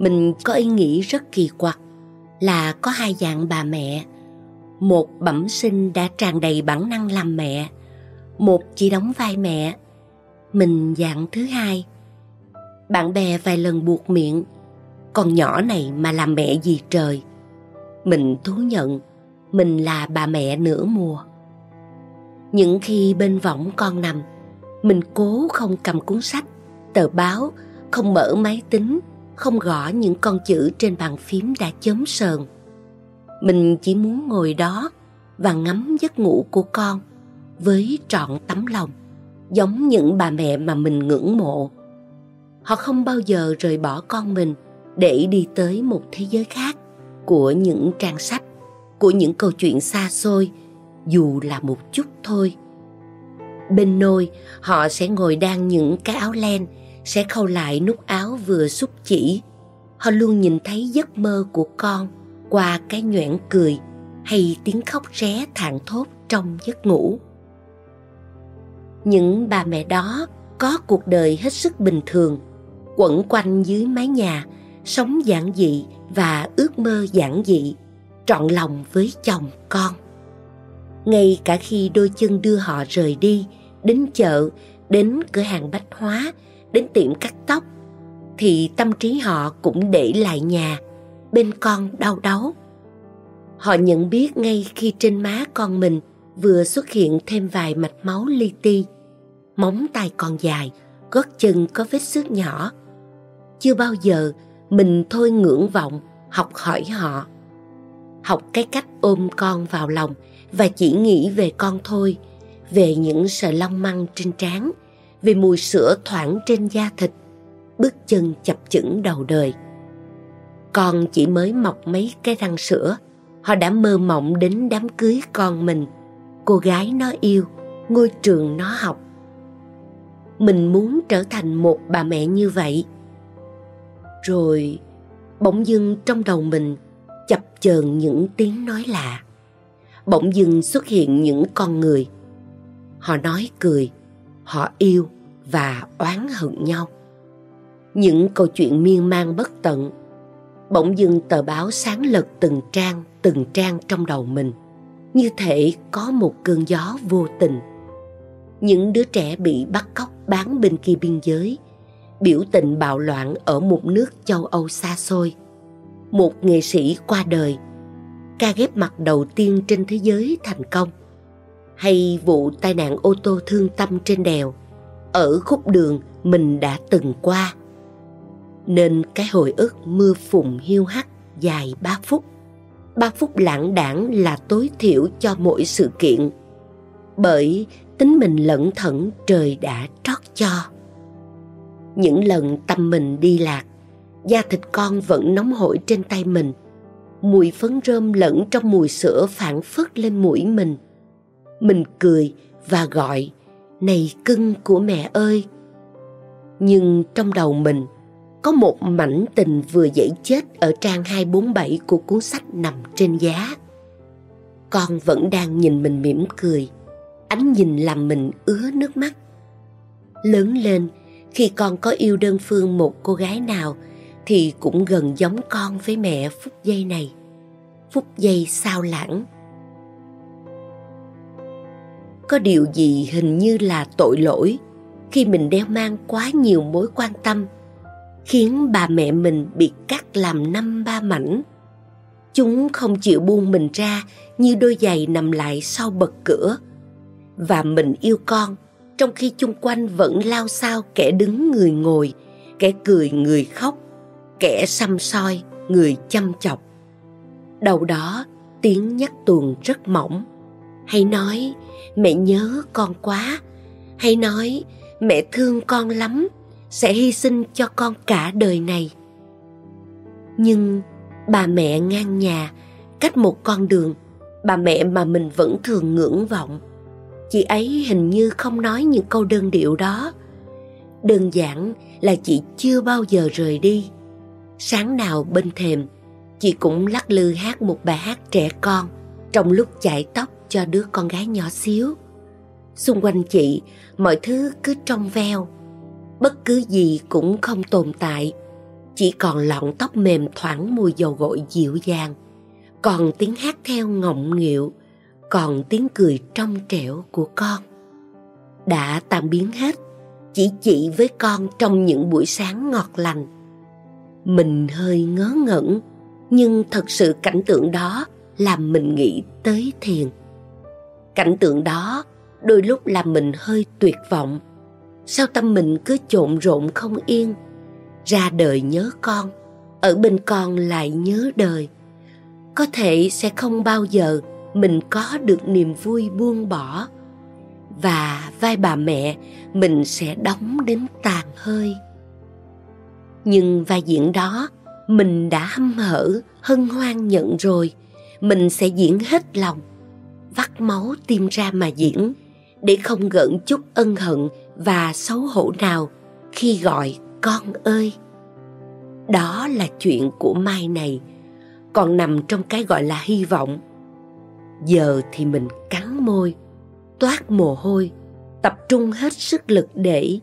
Mình có ý nghĩ rất kỳ quặc là có hai dạng bà mẹ. Một bẩm sinh đã tràn đầy bản năng làm mẹ. Một chỉ đóng vai mẹ. Mình dạng thứ hai. Bạn bè vài lần buộc miệng, con nhỏ này mà làm mẹ gì trời? Mình thú nhận, mình là bà mẹ nửa mùa. Những khi bên võng con nằm, mình cố không cầm cuốn sách, tờ báo, không mở máy tính không gõ những con chữ trên bàn phím đã chớm sờn. Mình chỉ muốn ngồi đó và ngắm giấc ngủ của con với trọn tấm lòng, giống những bà mẹ mà mình ngưỡng mộ. Họ không bao giờ rời bỏ con mình để đi tới một thế giới khác của những trang sách, của những câu chuyện xa xôi, dù là một chút thôi. Bên nôi, họ sẽ ngồi đan những cái áo len sẽ khâu lại nút áo vừa xúc chỉ. Họ luôn nhìn thấy giấc mơ của con qua cái nhoẻn cười hay tiếng khóc ré thảng thốt trong giấc ngủ. Những bà mẹ đó có cuộc đời hết sức bình thường, quẩn quanh dưới mái nhà, sống giản dị và ước mơ giản dị, trọn lòng với chồng con. Ngay cả khi đôi chân đưa họ rời đi, đến chợ, đến cửa hàng bách hóa đến tiệm cắt tóc, thì tâm trí họ cũng để lại nhà, bên con đau đớn họ nhận biết ngay khi trên má con mình vừa xuất hiện thêm vài mạch máu li ti, móng tay còn dài, gót chân có vết xước nhỏ. Chưa bao giờ mình thôi ngưỡng vọng học hỏi họ. Học cái cách ôm con vào lòng và chỉ nghĩ về con thôi, về những sợi long măng trên trán vì mùi sữa thoảng trên da thịt, bước chân chập chững đầu đời. Con chỉ mới mọc mấy cái răng sữa, họ đã mơ mộng đến đám cưới con mình. Cô gái nó yêu, ngôi trường nó học. Mình muốn trở thành một bà mẹ như vậy. Rồi, bỗng dưng trong đầu mình chập chờn những tiếng nói lạ. Bỗng dưng xuất hiện những con người. Họ nói cười họ yêu và oán hận nhau. Những câu chuyện miên man bất tận bỗng dưng tờ báo sáng lật từng trang từng trang trong đầu mình. Như thể có một cơn gió vô tình. Những đứa trẻ bị bắt cóc bán bên kia biên giới, biểu tình bạo loạn ở một nước châu âu xa xôi. Một nghệ sĩ qua đời, ca ghép mặt đầu tiên trên thế giới thành công hay vụ tai nạn ô tô thương tâm trên đèo, ở khúc đường mình đã từng qua. Nên cái hồi ức mưa phùn hiu hắt dài ba phút. Ba phút lãng đảng là tối thiểu cho mỗi sự kiện, bởi tính mình lẩn thẩn trời đã trót cho. Những lần tâm mình đi lạc, da thịt con vẫn nóng hổi trên tay mình, mùi phấn rơm lẫn trong mùi sữa phản phất lên mũi mình mình cười và gọi này cưng của mẹ ơi nhưng trong đầu mình có một mảnh tình vừa dậy chết ở trang 247 của cuốn sách nằm trên giá. Con vẫn đang nhìn mình mỉm cười, ánh nhìn làm mình ứa nước mắt. Lớn lên, khi con có yêu đơn phương một cô gái nào thì cũng gần giống con với mẹ phút giây này. Phút giây sao lãng. Có điều gì hình như là tội lỗi khi mình đeo mang quá nhiều mối quan tâm khiến bà mẹ mình bị cắt làm năm ba mảnh. Chúng không chịu buông mình ra như đôi giày nằm lại sau bậc cửa. Và mình yêu con trong khi chung quanh vẫn lao sao kẻ đứng người ngồi, kẻ cười người khóc, kẻ xăm soi, người chăm chọc. Đầu đó tiếng nhắc tuồng rất mỏng. Hay nói mẹ nhớ con quá, hay nói mẹ thương con lắm sẽ hy sinh cho con cả đời này. Nhưng bà mẹ ngang nhà cách một con đường bà mẹ mà mình vẫn thường ngưỡng vọng. Chị ấy hình như không nói những câu đơn điệu đó. Đơn giản là chị chưa bao giờ rời đi. Sáng nào bên thềm chị cũng lắc lư hát một bài hát trẻ con trong lúc chải tóc cho đứa con gái nhỏ xíu. Xung quanh chị, mọi thứ cứ trong veo. Bất cứ gì cũng không tồn tại. Chỉ còn lọn tóc mềm thoảng mùi dầu gội dịu dàng. Còn tiếng hát theo ngọng nghịu. Còn tiếng cười trong trẻo của con. Đã tạm biến hết, chỉ chị với con trong những buổi sáng ngọt lành. Mình hơi ngớ ngẩn, nhưng thật sự cảnh tượng đó làm mình nghĩ tới thiền cảnh tượng đó đôi lúc làm mình hơi tuyệt vọng. Sao tâm mình cứ trộn rộn không yên? Ra đời nhớ con, ở bên con lại nhớ đời. Có thể sẽ không bao giờ mình có được niềm vui buông bỏ. Và vai bà mẹ mình sẽ đóng đến tàn hơi. Nhưng vai diễn đó mình đã hâm hở, hân hoan nhận rồi. Mình sẽ diễn hết lòng vắt máu tim ra mà diễn, để không gợn chút ân hận và xấu hổ nào khi gọi con ơi! Đó là chuyện của mai này, còn nằm trong cái gọi là hy vọng. Giờ thì mình cắn môi, toát mồ hôi, tập trung hết sức lực để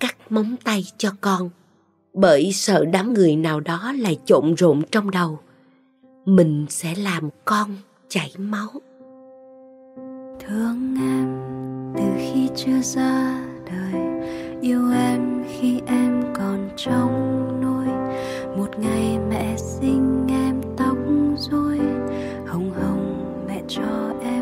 cắt móng tay cho con, bởi sợ đám người nào đó lại trộn rộn trong đầu. Mình sẽ làm con chảy máu thương em từ khi chưa ra đời. Yêu em khi em còn trong nôi một ngày mẹ sinh em tóc rối. Hồng hồng mẹ cho em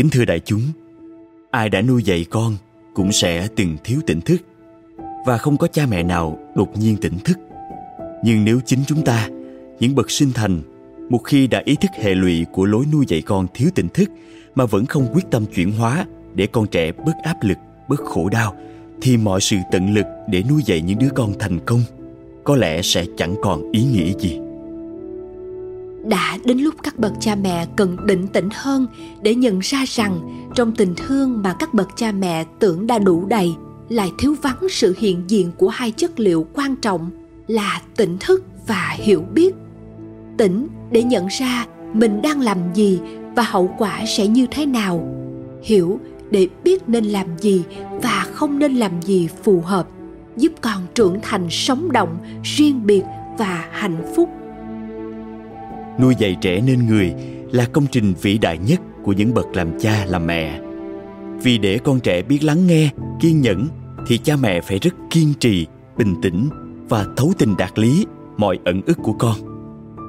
Kính thưa đại chúng, ai đã nuôi dạy con cũng sẽ từng thiếu tỉnh thức và không có cha mẹ nào đột nhiên tỉnh thức. Nhưng nếu chính chúng ta, những bậc sinh thành, một khi đã ý thức hệ lụy của lối nuôi dạy con thiếu tỉnh thức mà vẫn không quyết tâm chuyển hóa để con trẻ bớt áp lực, bớt khổ đau, thì mọi sự tận lực để nuôi dạy những đứa con thành công có lẽ sẽ chẳng còn ý nghĩa gì đã đến lúc các bậc cha mẹ cần định tĩnh hơn để nhận ra rằng trong tình thương mà các bậc cha mẹ tưởng đã đủ đầy lại thiếu vắng sự hiện diện của hai chất liệu quan trọng là tỉnh thức và hiểu biết. Tỉnh để nhận ra mình đang làm gì và hậu quả sẽ như thế nào. Hiểu để biết nên làm gì và không nên làm gì phù hợp, giúp con trưởng thành sống động, riêng biệt và hạnh phúc nuôi dạy trẻ nên người là công trình vĩ đại nhất của những bậc làm cha, làm mẹ. Vì để con trẻ biết lắng nghe, kiên nhẫn thì cha mẹ phải rất kiên trì, bình tĩnh và thấu tình đạt lý mọi ẩn ức của con.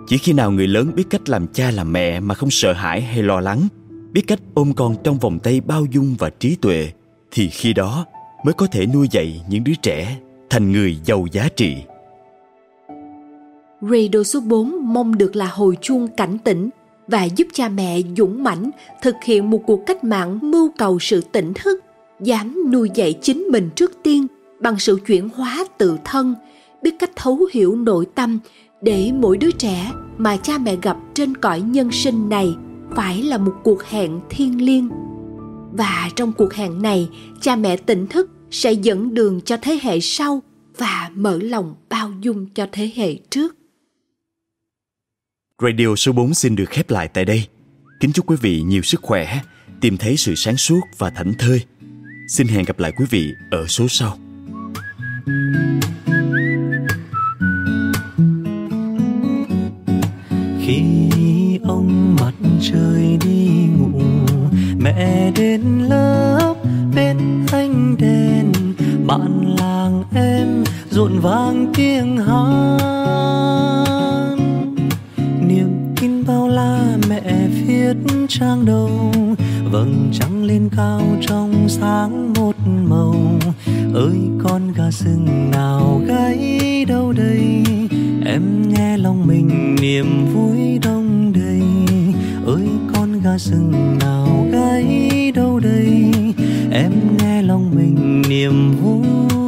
Chỉ khi nào người lớn biết cách làm cha, làm mẹ mà không sợ hãi hay lo lắng, biết cách ôm con trong vòng tay bao dung và trí tuệ, thì khi đó mới có thể nuôi dạy những đứa trẻ thành người giàu giá trị. Radio số 4 mong được là hồi chuông cảnh tỉnh và giúp cha mẹ dũng mãnh thực hiện một cuộc cách mạng mưu cầu sự tỉnh thức, dám nuôi dạy chính mình trước tiên bằng sự chuyển hóa tự thân, biết cách thấu hiểu nội tâm để mỗi đứa trẻ mà cha mẹ gặp trên cõi nhân sinh này phải là một cuộc hẹn thiêng liêng. Và trong cuộc hẹn này, cha mẹ tỉnh thức sẽ dẫn đường cho thế hệ sau và mở lòng bao dung cho thế hệ trước. Radio số 4 xin được khép lại tại đây. Kính chúc quý vị nhiều sức khỏe, tìm thấy sự sáng suốt và thảnh thơi. Xin hẹn gặp lại quý vị ở số sau. Khi ông mặt trời đi ngủ, mẹ đến lớp bên anh đèn, bạn làng em rộn vang tiếng hát Gao la mẹ viết trang đầu. Vầng trăng lên cao trong sáng một màu. Ơi, con gà rừng nào gáy đâu đây? Em nghe lòng mình niềm vui đông đầy. Ơi, con gà rừng nào gáy đâu đây? Em nghe lòng mình niềm vui